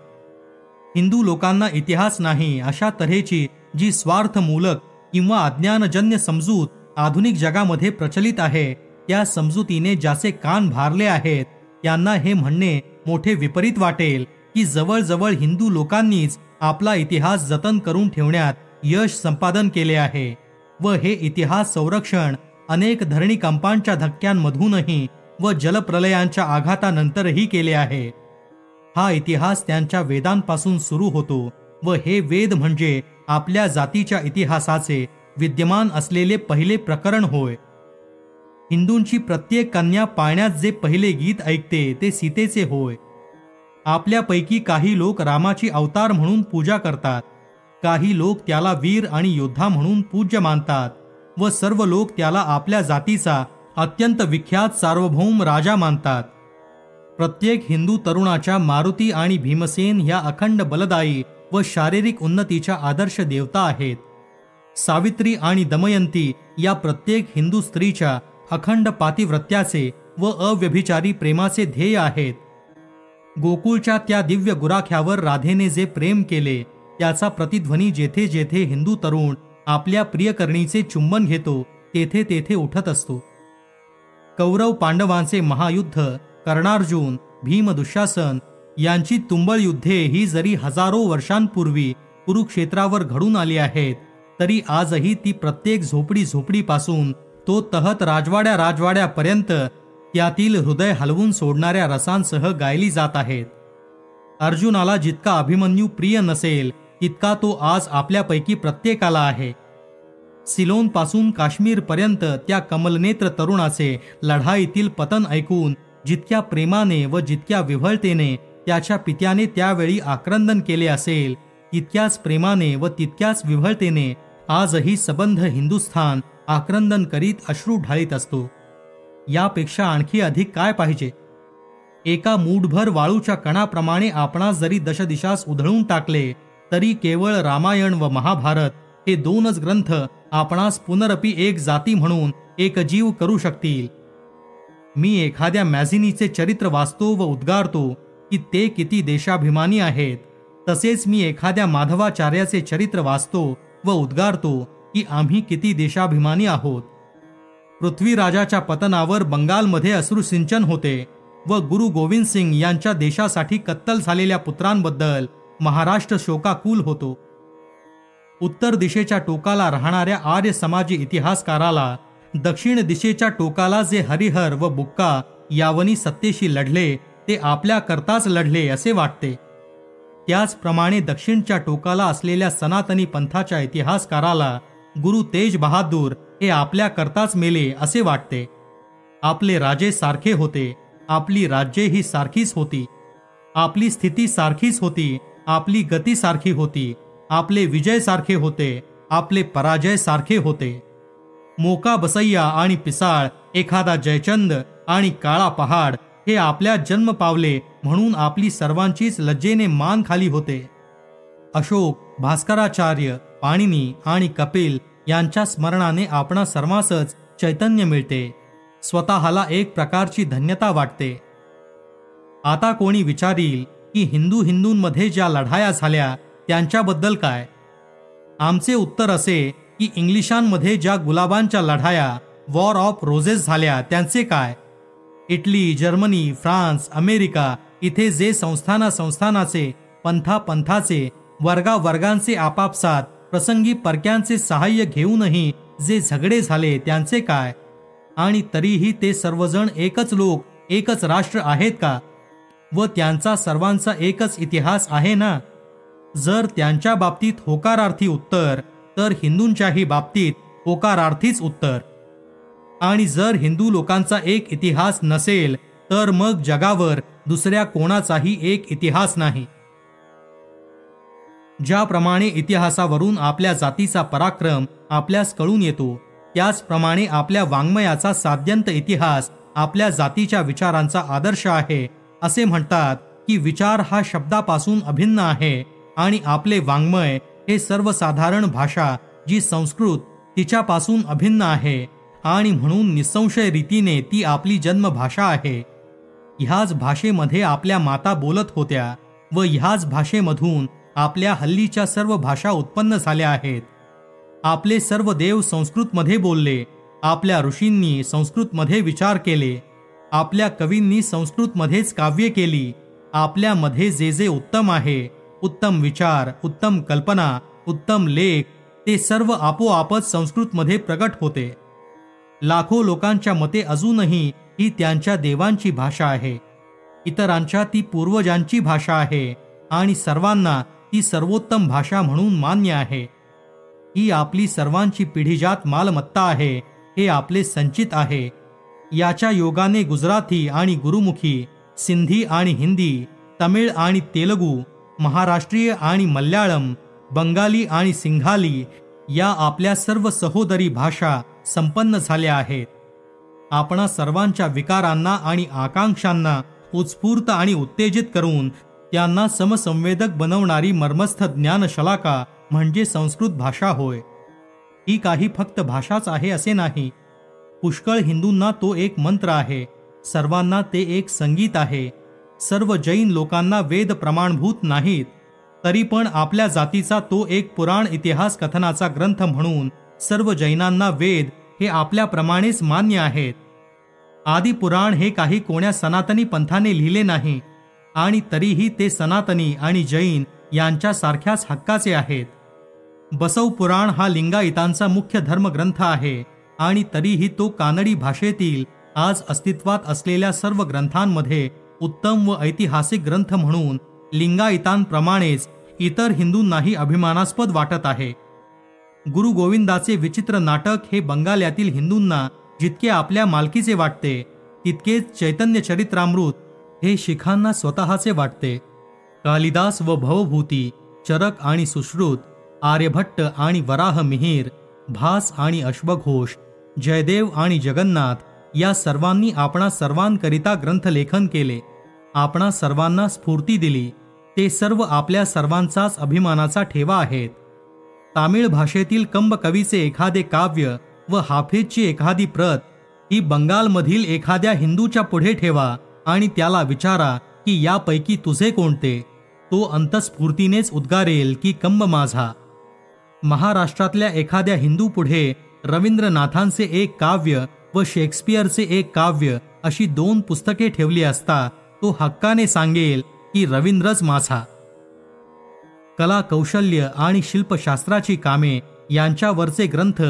S1: हिंदू लोकांना इतिहास नाही अशा तऱ्हेची जी स्वार्थमूलक किंवा अज्ञानजन्य समजूत आधुनिक जगामध्ये प्रचलित आहे त्या समजुतीने ज्याचे कान भारले आहेत त्यांना हे म्हणणे मोठे विपरीत वाटेल की जवळजवळ हिंदू लोकांनीच आपला इतिहास जतन करून ठेवण्यात यश संपादन केले आहे व हे इतिहास संरक्षण अनेक धरणीकंपांच्या धक्क्यांमधूनही व जलप्रलयांच्या आघातानंतरही केले आहे. हा इतिहास त्यांच्या वेदांपासून सुरू होतो व हे वेद म्हणजे आपल्या जातीच्या इतिहासाचे विद्यमान असलेले पहिले प्रकरण होय. हिंदूंची प्रत्येक कन्या पाळण्यात जे पहिले गीत ऐकते ते सीतेचे होय. आपल्यापैकी काही लोक रामाची अवतार म्हणून पूजा करतात. काही लोक त्याला वीर आणि योद्धा म्हणून पूज्य मानतात व सर्व लोक त्याला आपल्या जातीचा अत्यंत विख्यात सार्वभौम राजा मानतात. प्रत्येक हिंदू तरुणाच्या मारुती आणि भीमसेन ह्या अखंड बलदायी व शारीरिक उन्नतीच्या आदर्श देवता आहेत. सावित्री आणि दमयंती या प्रत्येक हिंदू स्त्रीच्या अखंड पातिव्रत्याचे व अव्यभिचारी प्रेमाचे ध्येय आहेत. गोकुळच्या त्या दिव्य गुराख्यावर राधेने जे प्रेम केले त्याचा प्रतिध्वनी जेथे जेथे हिंदू तरुण आपल्या प्रियकरणीचे चुंबन घेतो तेथे तेथे उठत असतो. कौरव पांडवांचे महायुद्ध कर्णार्जुन भीम दुःशासन यांची तुंबळ युद्धे ही जरी हजारो वर्षांपूर्वी कुरुक्षेत्रावर घडून आली आहेत तरी आजही ती प्रत्येक झोपडी झोपडीपासून तो तहत राजवाड्या राजवाड्यापर्यंत त्यातील हृदय हलवून सोडणाऱ्या रसांसह गायली जात आहेत. अर्जुनाला जितका अभिमन्यू प्रिय नसेल तितका तो आज आपल्यापैकी प्रत्येकाला आहे. सिलोनपासून काश्मीर पर्यंत त्या कमलनेत्र तरुणाचे लढाईतील पतन ऐकून जितक्या प्रेमाने व जितक्या विव्हळतेने त्याच्या पित्याने त्यावेळी आक्रंदन केले असेल तितक्याच प्रेमाने व तितक्याच विव्हळतेने आजही सबंध हिंदुस्थान आक्रंदन करीत अश्रू ढाळीत असतो. यापेक्षा आणखी अधिक काय पाहिजे? एका मूठभर वाळूच्या कणाप्रमाणे आपणास जरी दशदिशास उधळून टाकले तरी केवळ रामायण व महाभारत हे दोनच ग्रंथ आपणास पुनरपी एक जाती म्हणून एक जीव करू शकतील. मी एखाद्या मॅझिनीचे चरित्र वाचतो व उद्गारतो की ते किती देशाभिमानी आहेत. तसेच मी एखाद्या माधवाचार्याचे चरित्र वाचतो व उद्गारतो की आम्ही किती देशाभिमानी आहोत. पृथ्वीराजाच्या पतनावर बंगालमध्ये अश्रुसिंचन होते व गुरु गोविंद सिंग यांच्या देशासाठी कत्तल झालेल्या पुत्रांबद्दल महाराष्ट्र शोकाकुल होतो. उत्तर दिशेच्या टोकाला राहणाऱ्या आर्य समाजी इतिहासकाराला दक्षिण दिशेच्या टोकाला जे हरिहर व बुक्का यावनी सत्तेशी लढले ते आपल्या करताच लढले असे वाटते. त्याचप्रमाणे दक्षिणच्या टोकाला असलेल्या सनातनी पंथाच्या इतिहासकाराला गुरु तेज बहादूर हे आपल्या करताच मेले असे वाटते. आपले राजे सारखे होते आपली राज्ये ही सारखीच होती आपली स्थिती सारखीच होती आपली गती सारखी होती आपले विजय सारखे होते आपले पराजय सारखे होते. मोका बसय्या आणि पिसाळ एखादा जयचंद आणि काळा पहाड हे आपल्या जन्म पावले म्हणून आपली सर्वांचीच लज्जेने मान खाली होते. अशोक भास्कराचार्य पाणिनी आणि कपिल यांच्या स्मरणाने आपणा सर्वांसच चैतन्य मिळते. स्वतःला एक प्रकारची धन्यता वाटते. आता कोणी विचारील की हिंदू हिंदूंमध्ये ज्या लढाया झाल्या त्यांच्याबद्दल काय? आमचे उत्तर असे की इंग्लिशांमध्ये ज्या गुलाबांच्या लढाया वॉर ऑफ रोजेस झाल्या त्यांचे काय? इटली जर्मनी फ्रान्स अमेरिका इथे जे संस्थाना संस्थानाचे पंथा पंथाचे वर्गा वर्गांचे आपापसात प्रसंगी परक्यांचे सहाय्य घेऊनही जे झगडे झाले त्यांचे काय? आणि तरीही ते सर्वजण एकच लोक एकच राष्ट्र आहेत का? व त्यांचा सर्वांचा एकच इतिहास आहे ना? जर त्यांच्या बाबतीत होकारार्थी उत्तर तर हिंदूंच्याही बाबतीत होकारार्थीच उत्तर. आणि जर हिंदू लोकांचा एक इतिहास नसेल तर मग जगावर दुसऱ्या कोणाचाही एक इतिहास नाही. ज्याप्रमाणे इतिहासावरून आपल्या जातीचा पराक्रम आपल्यास कळून येतो त्याचप्रमाणे आपल्या वाङ्मयाचा साध्यंत इतिहास आपल्या जातीच्या विचारांचा आदर्श आहे. असे म्हणतात की विचार हा शब्दापासून अभिन्न आहे आणि आपले वाङ्मय हे सर्वसाधारण भाषा जी संस्कृत तिच्यापासून अभिन्न आहे आणि म्हणून निसंशय रीतीने ती आपली जन्मभाषा आहे. ह्याच भाषेमध्ये आपल्या माता बोलत होत्या व ह्याच भाषेमधून आपल्या हल्लीच्या सर्व भाषा उत्पन्न झाल्या आहेत. आपले सर्व देव संस्कृतमध्ये बोलले आपल्या ऋषींनी संस्कृतमध्ये विचार केले आपल्या कवींनी संस्कृतमध्येच काव्य केली. आपल्यामध्ये जे जे उत्तम आहे उत्तम विचार उत्तम कल्पना उत्तम लेख ते सर्व आपोआपच संस्कृतमध्ये प्रकट होते. लाखो लोकांच्या मते अजूनही ही त्यांच्या देवांची भाषा आहे. इतरांच्या ती पूर्वजांची भाषा आहे आणि सर्वांना ती सर्वोत्तम भाषा म्हणून मान्य आहे. ही आपली सर्वांची पिढीजात मालमत्ता आहे हे आपले संचित आहे. याच्या योगाने गुजराती आणि गुरुमुखी सिंधी आणि हिंदी तमिळ आणि तेलगू महाराष्ट्रीय आणि मल्याळम बंगाली आणि सिंघाली या आपल्या सर्व सहोदरी भाषा संपन्न झाल्या आहेत. आपणा सर्वांच्या विकारांना आणि आकांक्षांना उत्स्फूर्त आणि उत्तेजित करून त्यांना समसंवेदक बनवणारी मर्मस्थ ज्ञानशलाका म्हणजे संस्कृत भाषा होय. ही काही फक्त भाषाच आहे असे नाही पुष्कळ हिंदूंना तो एक मंत्र आहे. सर्वांना ते एक संगीत आहे. सर्व जैन लोकांना वेद प्रमाणभूत नाहीत. तरी पण आपल्या जातीचा तो एक पुराण इतिहास कथनाचा ग्रंथ म्हणून सर्व जैनांना वेद हे आपल्याप्रमाणेच मान्य आहेत. आदी पुराण हे काही कोण्या सनातनी पंथाने लिहिले नाही. आणि तरीही ते सनातनी आणि जैन यांच्या सारख्याच हक्काचे आहेत. बसव पुराण हा लिंगायतांचा मुख्य धर्मग्रंथ आहे. आणि तरीही तो कानडी भाषेतील आज अस्तित्वात असलेल्या सर्व ग्रंथांमध्ये उत्तम व ऐतिहासिक ग्रंथ म्हणून लिंगायतांप्रमाणेच इतर हिंदूंनाही अभिमानास्पद वाटत आहे. गुरु गोविंदाचे विचित्र नाटक हे बंगाल्यातील हिंदूंना जितके आपल्या मालकीचे वाटते तितकेच चैतन्य चरित्रामृत हे शिखांना स्वतःचे वाटते. कालिदास व भवभूती चरक आणि सुश्रुत आर्यभट्ट आणि वराह मिहीर भास आणि अश्वघोष जयदेव आणि जगन्नाथ या सर्वांनी आपणा सर्वांकरिता ग्रंथलेखन केले. आपणा सर्वांना स्फूर्ती दिली. ते सर्व आपल्या सर्वांचाच अभिमानाचा ठेवा आहेत. तामिळ भाषेतील कंब कवीचे एखादे काव्य व हाफिजची एखादी प्रत ही बंगालमधील एखाद्या हिंदूच्या पुढे ठेवा आणि त्याला विचारा की यापैकी तुझे कोणते? तो अंतस्फूर्तीनेच उद्गारेल की कंब माझा. महाराष्ट्रातल्या एखाद्या हिंदू पुढे रवींद्रनाथांचे एक काव्य व शेक्सपियरचे एक काव्य अशी दोन पुस्तके ठेवली असता तो हक्काने सांगेल की रवींद्रच माझा. कला कौशल्य आणि शिल्पशास्त्राची कामे यांच्यावरचे ग्रंथ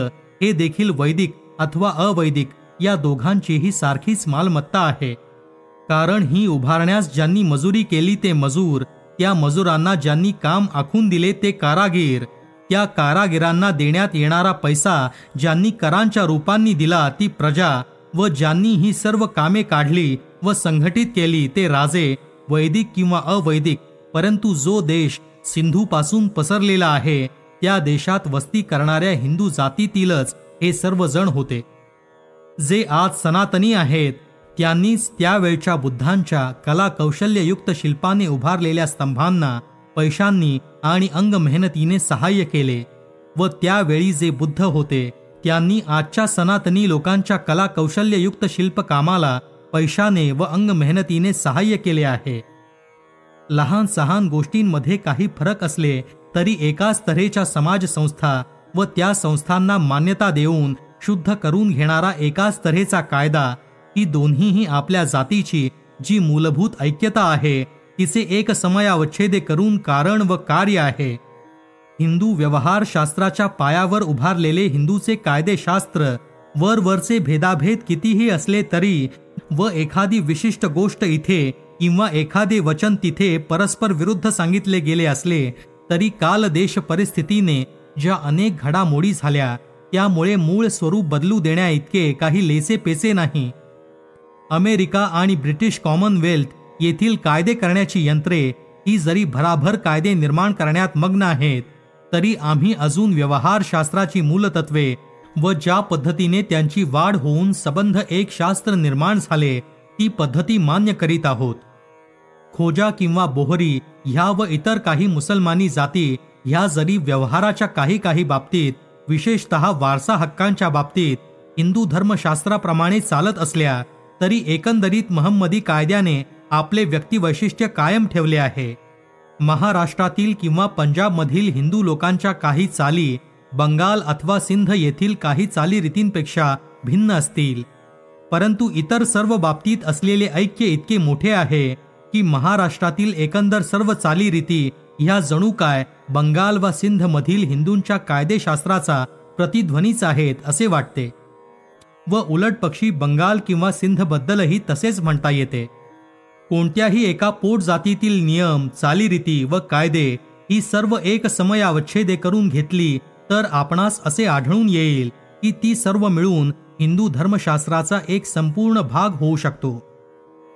S1: हे देखील वैदिक अथवा अवैदिक या दोघांचीही सारखीच मालमत्ता आहे. कारण ही उभारण्यास ज्यांनी मजुरी केली ते मजूर त्या मजुरांना ज्यांनी काम आखून दिले ते कारागीर त्या कारागिरांना देण्यात येणारा पैसा ज्यांनी करांच्या रूपांनी दिला ती प्रजा व ज्यांनी ही सर्व कामे काढली व संघटित केली ते राजे वैदिक किंवा अवैदिक. परंतु जो देश सिंधूपासून पसरलेला आहे त्या देशात वस्ती करणाऱ्या हिंदू जातीतीलच हे सर्वजण होते. जे आज सनातनी आहेत त्यांनीच त्यावेळच्या बुद्धांच्या कला कौशल्ययुक्त शिल्पाने उभारलेल्या स्तंभांना पैशांनी आणि अंग मेहनतीने सहाय्य केले व त्यावेळी जे बुद्ध होते त्यांनी आजच्या सनातनी लोकांच्या कला कौशल्ययुक्त शिल्पकामाला पैशाने व अंग मेहनतीने सहाय्य केले आहे. लहान सहान गोष्टींमध्ये काही फरक असले तरी एकाच तऱ्हेच्या समाज संस्था व त्या संस्थांना मान्यता देऊन शुद्ध करून घेणारा एकाच तऱ्हेचा कायदा ही दोन्हीही आपल्या जातीची जी मूलभूत ऐक्यता आहे तिचे एक समयावच्छेदे करून कारण व कार्य आहे. हिंदू व्यवहार शास्त्राच्या पायावर उभारलेले हिंदूचे कायदेशास्त्र वरवरचे भेदाभेद कितीही असले तरी व एखादी विशिष्ट गोष्ट इथे किंवा एखादे वचन तिथे परस्पर विरुद्ध सांगितले गेले असले तरी काल देश परिस्थितीने ज्या अनेक घडामोडी झाल्या त्यामुळे मूळ स्वरूप बदलू देण्याइतके काही लेसे पेसे नाही. अमेरिका आणि ब्रिटिश कॉमनवेल्थ येथील कायदे करण्याची यंत्रे ही जरी भराभर कायदे निर्माण करण्यात मग्न आहेत तरी आम्ही अजून व्यवहारशास्त्राची मूलतत्वे व ज्या पद्धतीने त्यांची वाढ होऊन संबंध एक शास्त्र निर्माण झाले ती पद्धती मान्य करीत आहोत. खोजा किंवा बोहरी ह्या व इतर काही मुसलमानी जाती ह्या जरी व्यवहाराच्या काही काही बाबतीत विशेषतः वारसा हक्कांच्या बाबतीत हिंदू धर्मशास्त्राप्रमाणे चालत असल्या तरी एकंदरीत महम्मदी कायद्याने आपले व्यक्तिवैशिष्ट्य कायम ठेवले आहे. महाराष्ट्रातील किंवा पंजाबमधील हिंदू लोकांच्या काही चाली बंगाल अथवा सिंध येथील काही चालीरीतींपेक्षा भिन्न असतील. परंतु इतर सर्व बाबतीत असलेले ऐक्य इतके मोठे आहे की महाराष्ट्रातील एकंदर सर्व चालीरीती ह्या जणू काय बंगाल व सिंध मधील हिंदूंच्या कायदेशास्त्राचा प्रतिध्वनीच आहेत असे वाटते. व उलट पक्षी बंगाल किंवा सिंधबद्दलही तसेच म्हणता येते. कोणत्याही एका पोट जातीतील नियम चालीरीती व कायदे ही सर्व एक समयावच्छेदे करून घेतली तर आपणास असे आढळून येईल की ती सर्व मिळून हिंदू धर्मशास्त्राचा एक संपूर्ण भाग होऊ शकतो.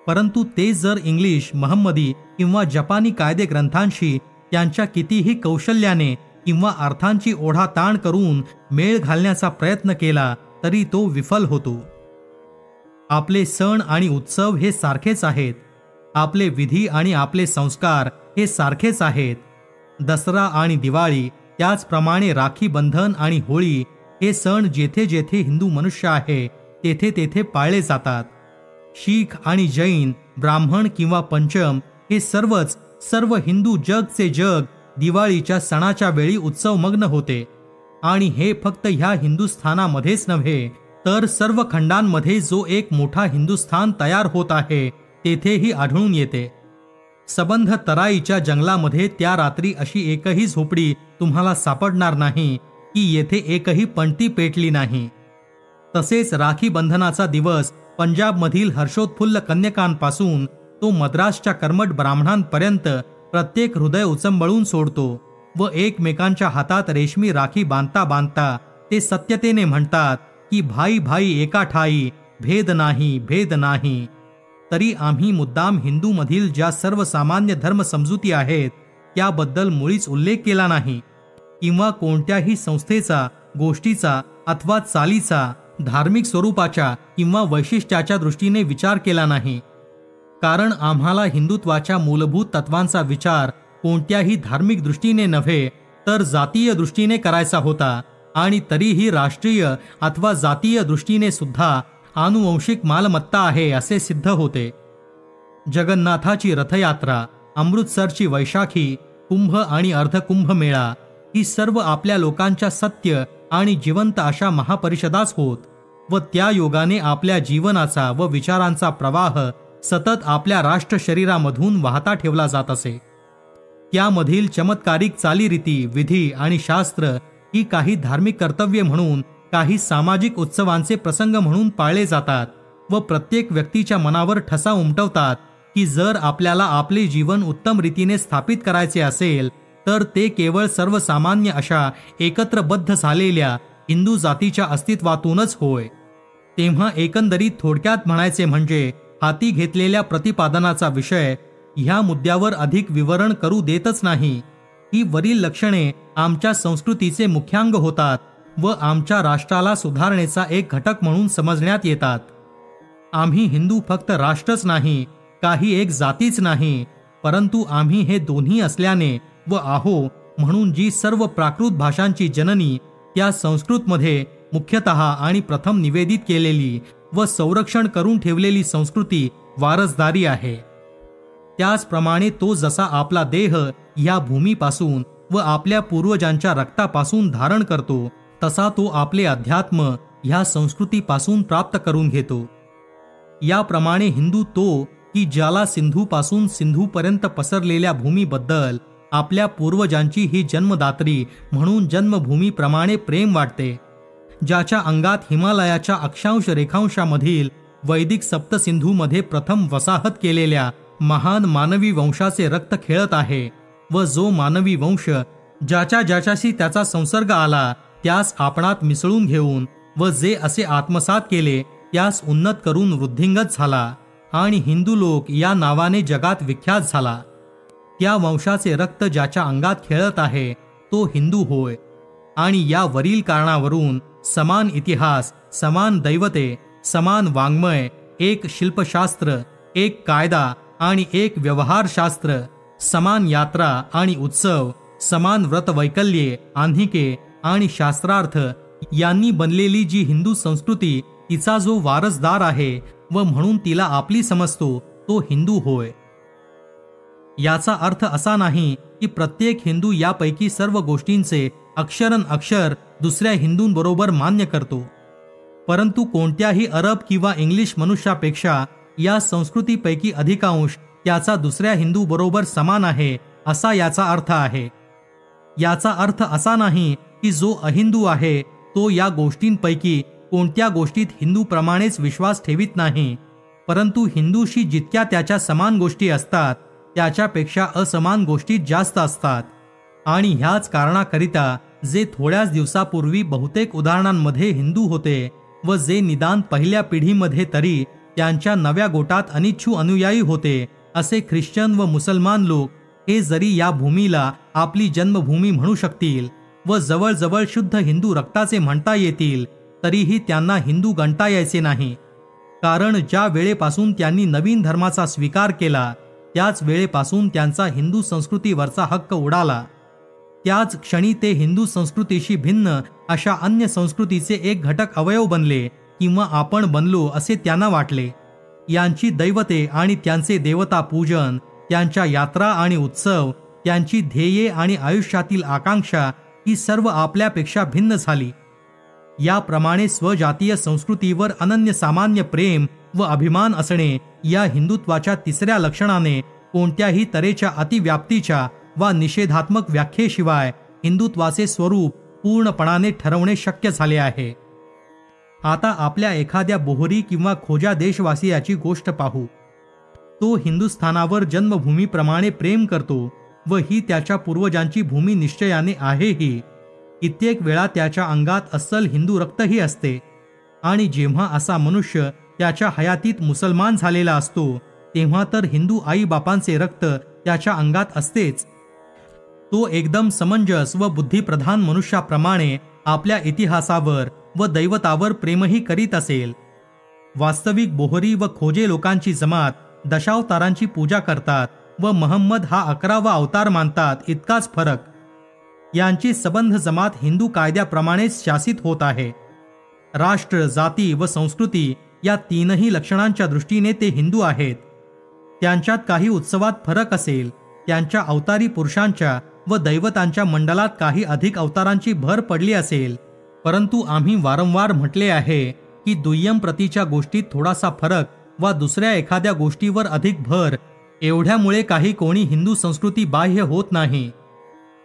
S1: परंतु ते जर इंग्लिश महम्मदी किंवा जपानी कायदे ग्रंथांशी त्यांच्या कितीही कौशल्याने किंवा अर्थांची ओढाताण करून मेळ घालण्याचा प्रयत्न केला तरी तो विफल होतो. आपले सण आणि उत्सव हे सारखेच आहेत. आपले विधी आणि आपले संस्कार हे सारखेच आहेत. दसरा आणि दिवाळी त्याचप्रमाणे राखी बंधन आणि होळी हे सण जेथे जेथे हिंदू मनुष्य आहे तेथे तेथे पाळले जातात. शीख आणि जैन ब्राह्मण किंवा पंचम हे सर्वच सर्व हिंदू जगचे जग दिवाळीच्या सणाच्या वेळी उत्सवमग्न होते. आणि हे फक्त ह्या हिंदुस्थानामध्येच नव्हे तर सर्व खंडांमध्ये जो एक मोठा हिंदुस्थान तयार होत आहे तेथेही आढळून येते. सबंध तराईच्या जंगलामध्ये त्या रात्री अशी एकही झोपडी तुम्हाला सापडणार नाही की येथे एकही पणती पेटली नाही. तसेच राखी बंधनाचा दिवस पंजाबमधील हर्षोत्फुल्ल कन्यकांपासून तो मद्रासच्या कर्मट ब्राह्मणांपर्यंत प्रत्येक हृदय उचंबळून सोडतो व एकमेकांच्या हातात रेशमी राखी बांधता बांधता ते सत्यतेने म्हणतात की भाई भाई एका ठाई भेद नाही भेद नाही तरी आम्ही मुद्दाम हिंदूमधील ज्या सर्वसामान्य धर्म समजुती आहेत त्याबद्दल मुळीच उल्लेख केला नाही. किंवा कोणत्याही संस्थेचा गोष्टीचा अथवा चालीचा धार्मिक स्वरूपाच्या किंवा वैशिष्ट्याच्या दृष्टीने विचार केला नाही. कारण आम्हाला हिंदुत्वाच्या मूलभूत तत्वांचा विचार कोणत्याही धार्मिक दृष्टीने नव्हे तर जातीय दृष्टीने करायचा होता आणि तरीही राष्ट्रीय अथवा जातीय दृष्टीने सुद्धा आनुवंशिक मालमत्ता आहे असे सिद्ध होते. जगन्नाथाची रथयात्रा अमृतसरची वैशाखी कुंभ आणि अर्धकुंभ मेळा ही सर्व आपल्या लोकांच्या सत्य आणि जिवंत अशा महापरिषदाच होत व त्या योगाने आपल्या जीवनाचा व विचारांचा प्रवाह सतत आपल्या राष्ट्र शरीरामधून वाहता ठेवला जात असे. त्यामधील चमत्कारिक चालीरीती विधी आणि शास्त्र ही काही धार्मिक कर्तव्ये म्हणून काही सामाजिक उत्सवांचे प्रसंग म्हणून पाळले जातात व प्रत्येक व्यक्तीच्या मनावर ठसा उमटवतात की जर आपल्याला आपले जीवन उत्तम रीतीने स्थापित करायचे असेल तर ते केवळ सर्वसामान्य अशा एकत्रबद्ध झालेल्या हिंदू जातीच्या अस्तित्वातूनच होय. तेव्हा एकंदरीत थोडक्यात म्हणायचे म्हणजे हाती घेतलेल्या प्रतिपादनाचा विषय ह्या मुद्द्यावर अधिक विवरण करू देतच नाही. ही वरील लक्षणे आमच्या संस्कृतीचे मुख्यांग होतात. व आमच्या राष्ट्राला सुधारणेचा एक घटक म्हणून समजण्यात येतात. आम्ही हिंदू फक्त राष्ट्रच नाही काही एक जातीच नाही परंतु आम्ही हे दोन्ही असल्याने व आहो म्हणून जी सर्व प्राकृत भाषांची जननी त्या संस्कृतमध्ये मुख्यतः आणि प्रथम निवेदित केलेली व संरक्षण करून ठेवलेली संस्कृती वारसदारी आहे. त्याचप्रमाणे तो जसा आपला देह या भूमीपासून व आपल्या पूर्वजांच्या रक्तापासून धारण करतो तसा तो आपले अध्यात्म ह्या संस्कृतीपासून प्राप्त करून घेतो. याप्रमाणे हिंदू तो की ज्याला सिंधूपासून सिंधूपर्यंत पसरलेल्या भूमीबद्दल आपल्या पूर्वजांची ही जन्मदात्री म्हणून जन्मभूमीप्रमाणे प्रेम वाटते. ज्याच्या अंगात हिमालयाच्या अक्षांश रेखांशामधील वैदिक सप्तसिंधूमध्ये प्रथम वसाहत केलेल्या महान मानवी वंशाचे रक्त खेळत आहे व जो मानवी वंश ज्याच्या ज्याच्याशी त्याचा संसर्ग आला त्यास आपणात मिसळून घेऊन व जे असे आत्मसात केले त्यास उन्नत करून वृद्धिंगत झाला आणि हिंदू लोक या नावाने जगात विख्यात झाला. त्या वंशाचे रक्त ज्याच्या अंगात खेळत आहे तो हिंदू होय. आणि या वरील कारणावरून समान इतिहास समान दैवते समान वाङ्मय एक शिल्पशास्त्र एक कायदा आणि एक व्यवहारशास्त्र समान यात्रा आणि उत्सव समान व्रतवैकल्ये आन्हिके आणि शास्त्रार्थ यांनी बनलेली जी हिंदू संस्कृती तिचा जो वारसदार आहे व म्हणून तिला आपली समजतो तो हिंदू होय. याचा अर्थ असा नाही की प्रत्येक हिंदू यापैकी सर्व गोष्टींचे अक्षरन अक्षर दुसऱ्या हिंदूंबरोबर मान्य करतो. परंतु कोणत्याही अरब किंवा इंग्लिश मनुष्यापेक्षा या संस्कृतीपैकी अधिकांश त्याचा दुसऱ्या हिंदूबरोबर समान आहे असा याचा अर्थ आहे. याचा अर्थ असा नाही की जो अहिंदू आहे तो या गोष्टींपैकी कोणत्या गोष्टीत हिंदूप्रमाणेच विश्वास ठेवित नाही. परंतु हिंदूशी जितक्या त्याच्या समान गोष्टी असतात त्याच्यापेक्षा असमान गोष्टी जास्त असतात. आणि ह्याच कारणाकरिता जे थोड्याच दिवसापूर्वी बहुतेक उदाहरणांमध्ये हिंदू होते व जे निदान पहिल्या पिढीमध्ये तरी त्यांच्या नव्या गोटात अनिच्छू अनुयायी होते असे ख्रिश्चन व मुसलमान लोक हे जरी या भूमीला आपली जन्मभूमी म्हणू शकतील व जवळजवळ शुद्ध हिंदू रक्ताचे म्हणता येतील तरीही त्यांना हिंदू गणता यायचे नाही. कारण ज्या वेळेपासून त्यांनी नवीन धर्माचा स्वीकार केला त्याच वेळेपासून त्यांचा हिंदू संस्कृतीवरचा हक्क उडाला. त्याच क्षणी ते हिंदू संस्कृतीशी भिन्न अशा अन्य संस्कृतीचे एक घटक अवयव बनले किंवा आपण बनलो असे त्यांना वाटले. यांची दैवते आणि त्यांचे देवता पूजन त्यांच्या यात्रा आणि उत्सव त्यांची ध्येये आणि आयुष्यातील आकांक्षा ही सर्व आपल्यापेक्षा भिन्न झाली. याप्रमाणे स्वजातीय संस्कृतीवर अनन्य सामान्य प्रेम व अभिमान असणे या हिंदुत्वाच्या तिसऱ्या लक्षणाने कोणत्याही तऱ्हेच्या अतिव्याप्तीच्या वा निषेधात्मक व्याख्येशिवाय हिंदुत्वाचे स्वरूप पूर्णपणाने ठरवणे शक्य झाले आहे. आता आपल्या एखाद्या बोहरी किंवा खोजा देशवासियाची गोष्ट पाहू. तो हिंदुस्थानावर जन्मभूमीप्रमाणे प्रेम करतो व ही त्याच्या पूर्वजांची भूमी निश्चयाने आहेही कित्येक वेळा त्याच्या अंगात अस्सल हिंदू रक्तही असते. आणि जेव्हा असा मनुष्य त्याच्या हयातीत मुसलमान झालेला असतो तेव्हा तर हिंदू आईबापांचे रक्त त्याच्या अंगात असतेच. तो एकदम समंजस व बुद्धिप्रधान मनुष्याप्रमाणे आपल्या इतिहासावर व दैवतावर प्रेमही करीत असेल. वास्तविक बोहरी व खोजे लोकांची जमात दशावतारांची पूजा करतात व महम्मद हा अकरावा अवतार मानतात इतकाच फरक. यांची सबंध जमात हिंदू कायद्याप्रमाणेच शासित होत आहे. राष्ट्र जाती व संस्कृती या तीनही लक्षणांच्या दृष्टीने ते हिंदू आहेत. त्यांच्यात काही उत्सवात फरक असेल त्यांच्या अवतारी पुरुषांच्या व दैवतांच्या मंडलात काही अधिक अवतारांची भर पडली असेल. परंतु आम्ही वारंवार म्हटले आहे की दुय्यम प्रतीच्या गोष्टीत थोडासा फरक वा दुसऱ्या एखाद्या गोष्टीवर अधिक भर एवढ्यामुळे काही कोणी हिंदू संस्कृती बाह्य होत नाही.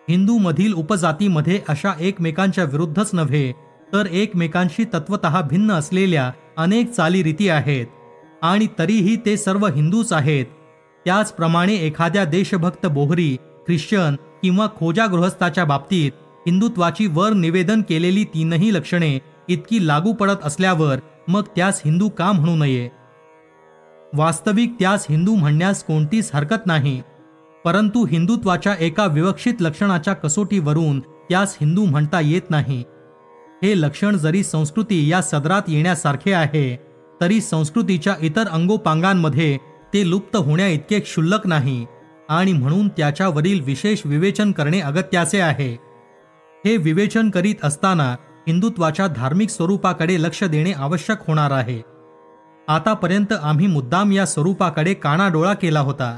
S1: हिंदूमधील उपजातीमध्ये अशा एकमेकांच्या विरुद्धच नव्हे तर एकमेकांशी तत्वत भिन्न असलेल्या अनेक चालीरीती आहेत. आणि तरीही ते सर्व हिंदूच आहेत. त्याचप्रमाणे एखाद्या देशभक्त बोहरी ख्रिश्चन किंवा खोजा गृहस्थाच्या बाबतीत हिंदुत्वाची वर निवेदन केलेली तीनही लक्षणे इतकी लागू पडत असल्यावर मग त्यास हिंदू का म्हणू नये? वास्तविक त्यास हिंदू म्हणण्यास कोणतीच हरकत नाही. परंतु हिंदुत्वाच्या एका विवक्षित लक्षणाच्या कसोटीवरून त्यास हिंदू म्हणता येत नाही. हे लक्षण जरी संस्कृती या सदरात येण्यासारखे आहे तरी संस्कृतीच्या इतर अंगोपांगांमध्ये ते लुप्त होण्या इतके क्षुल्लक नाही आणि म्हणून त्याच्यावरील विशेष विवेचन करणे अगत्याचे आहे. हे विवेचन करीत असताना हिंदुत्वाच्या धार्मिक स्वरूपाकडे लक्ष देणे आवश्यक होणार आहे. आतापर्यंत आम्ही मुद्दाम या स्वरूपाकडे कानाडोळा केला होता.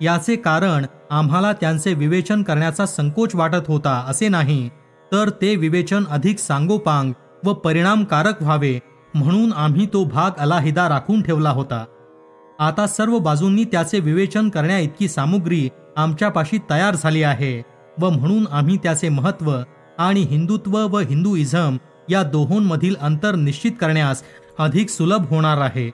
S1: याचे कारण आम्हाला त्यांचे विवेचन करण्याचा संकोच वाटत होता असे नाही तर ते विवेचन अधिक सांगोपांग व परिणामकारक व्हावे म्हणून आम्ही तो भाग अलाहिदा राखून ठेवला होता. आता सर्व बाजूंनी त्याचे विवेचन करण्याइतकी सामग्री सामुग्री आमच्यापाशी तयार झाली आहे व म्हणून आम्ही त्याचे महत्त्व आणि हिंदुत्व व हिंदुइझम या दोहोंमधील अंतर निश्चित करण्यास अधिक सुलभ होणार आहे.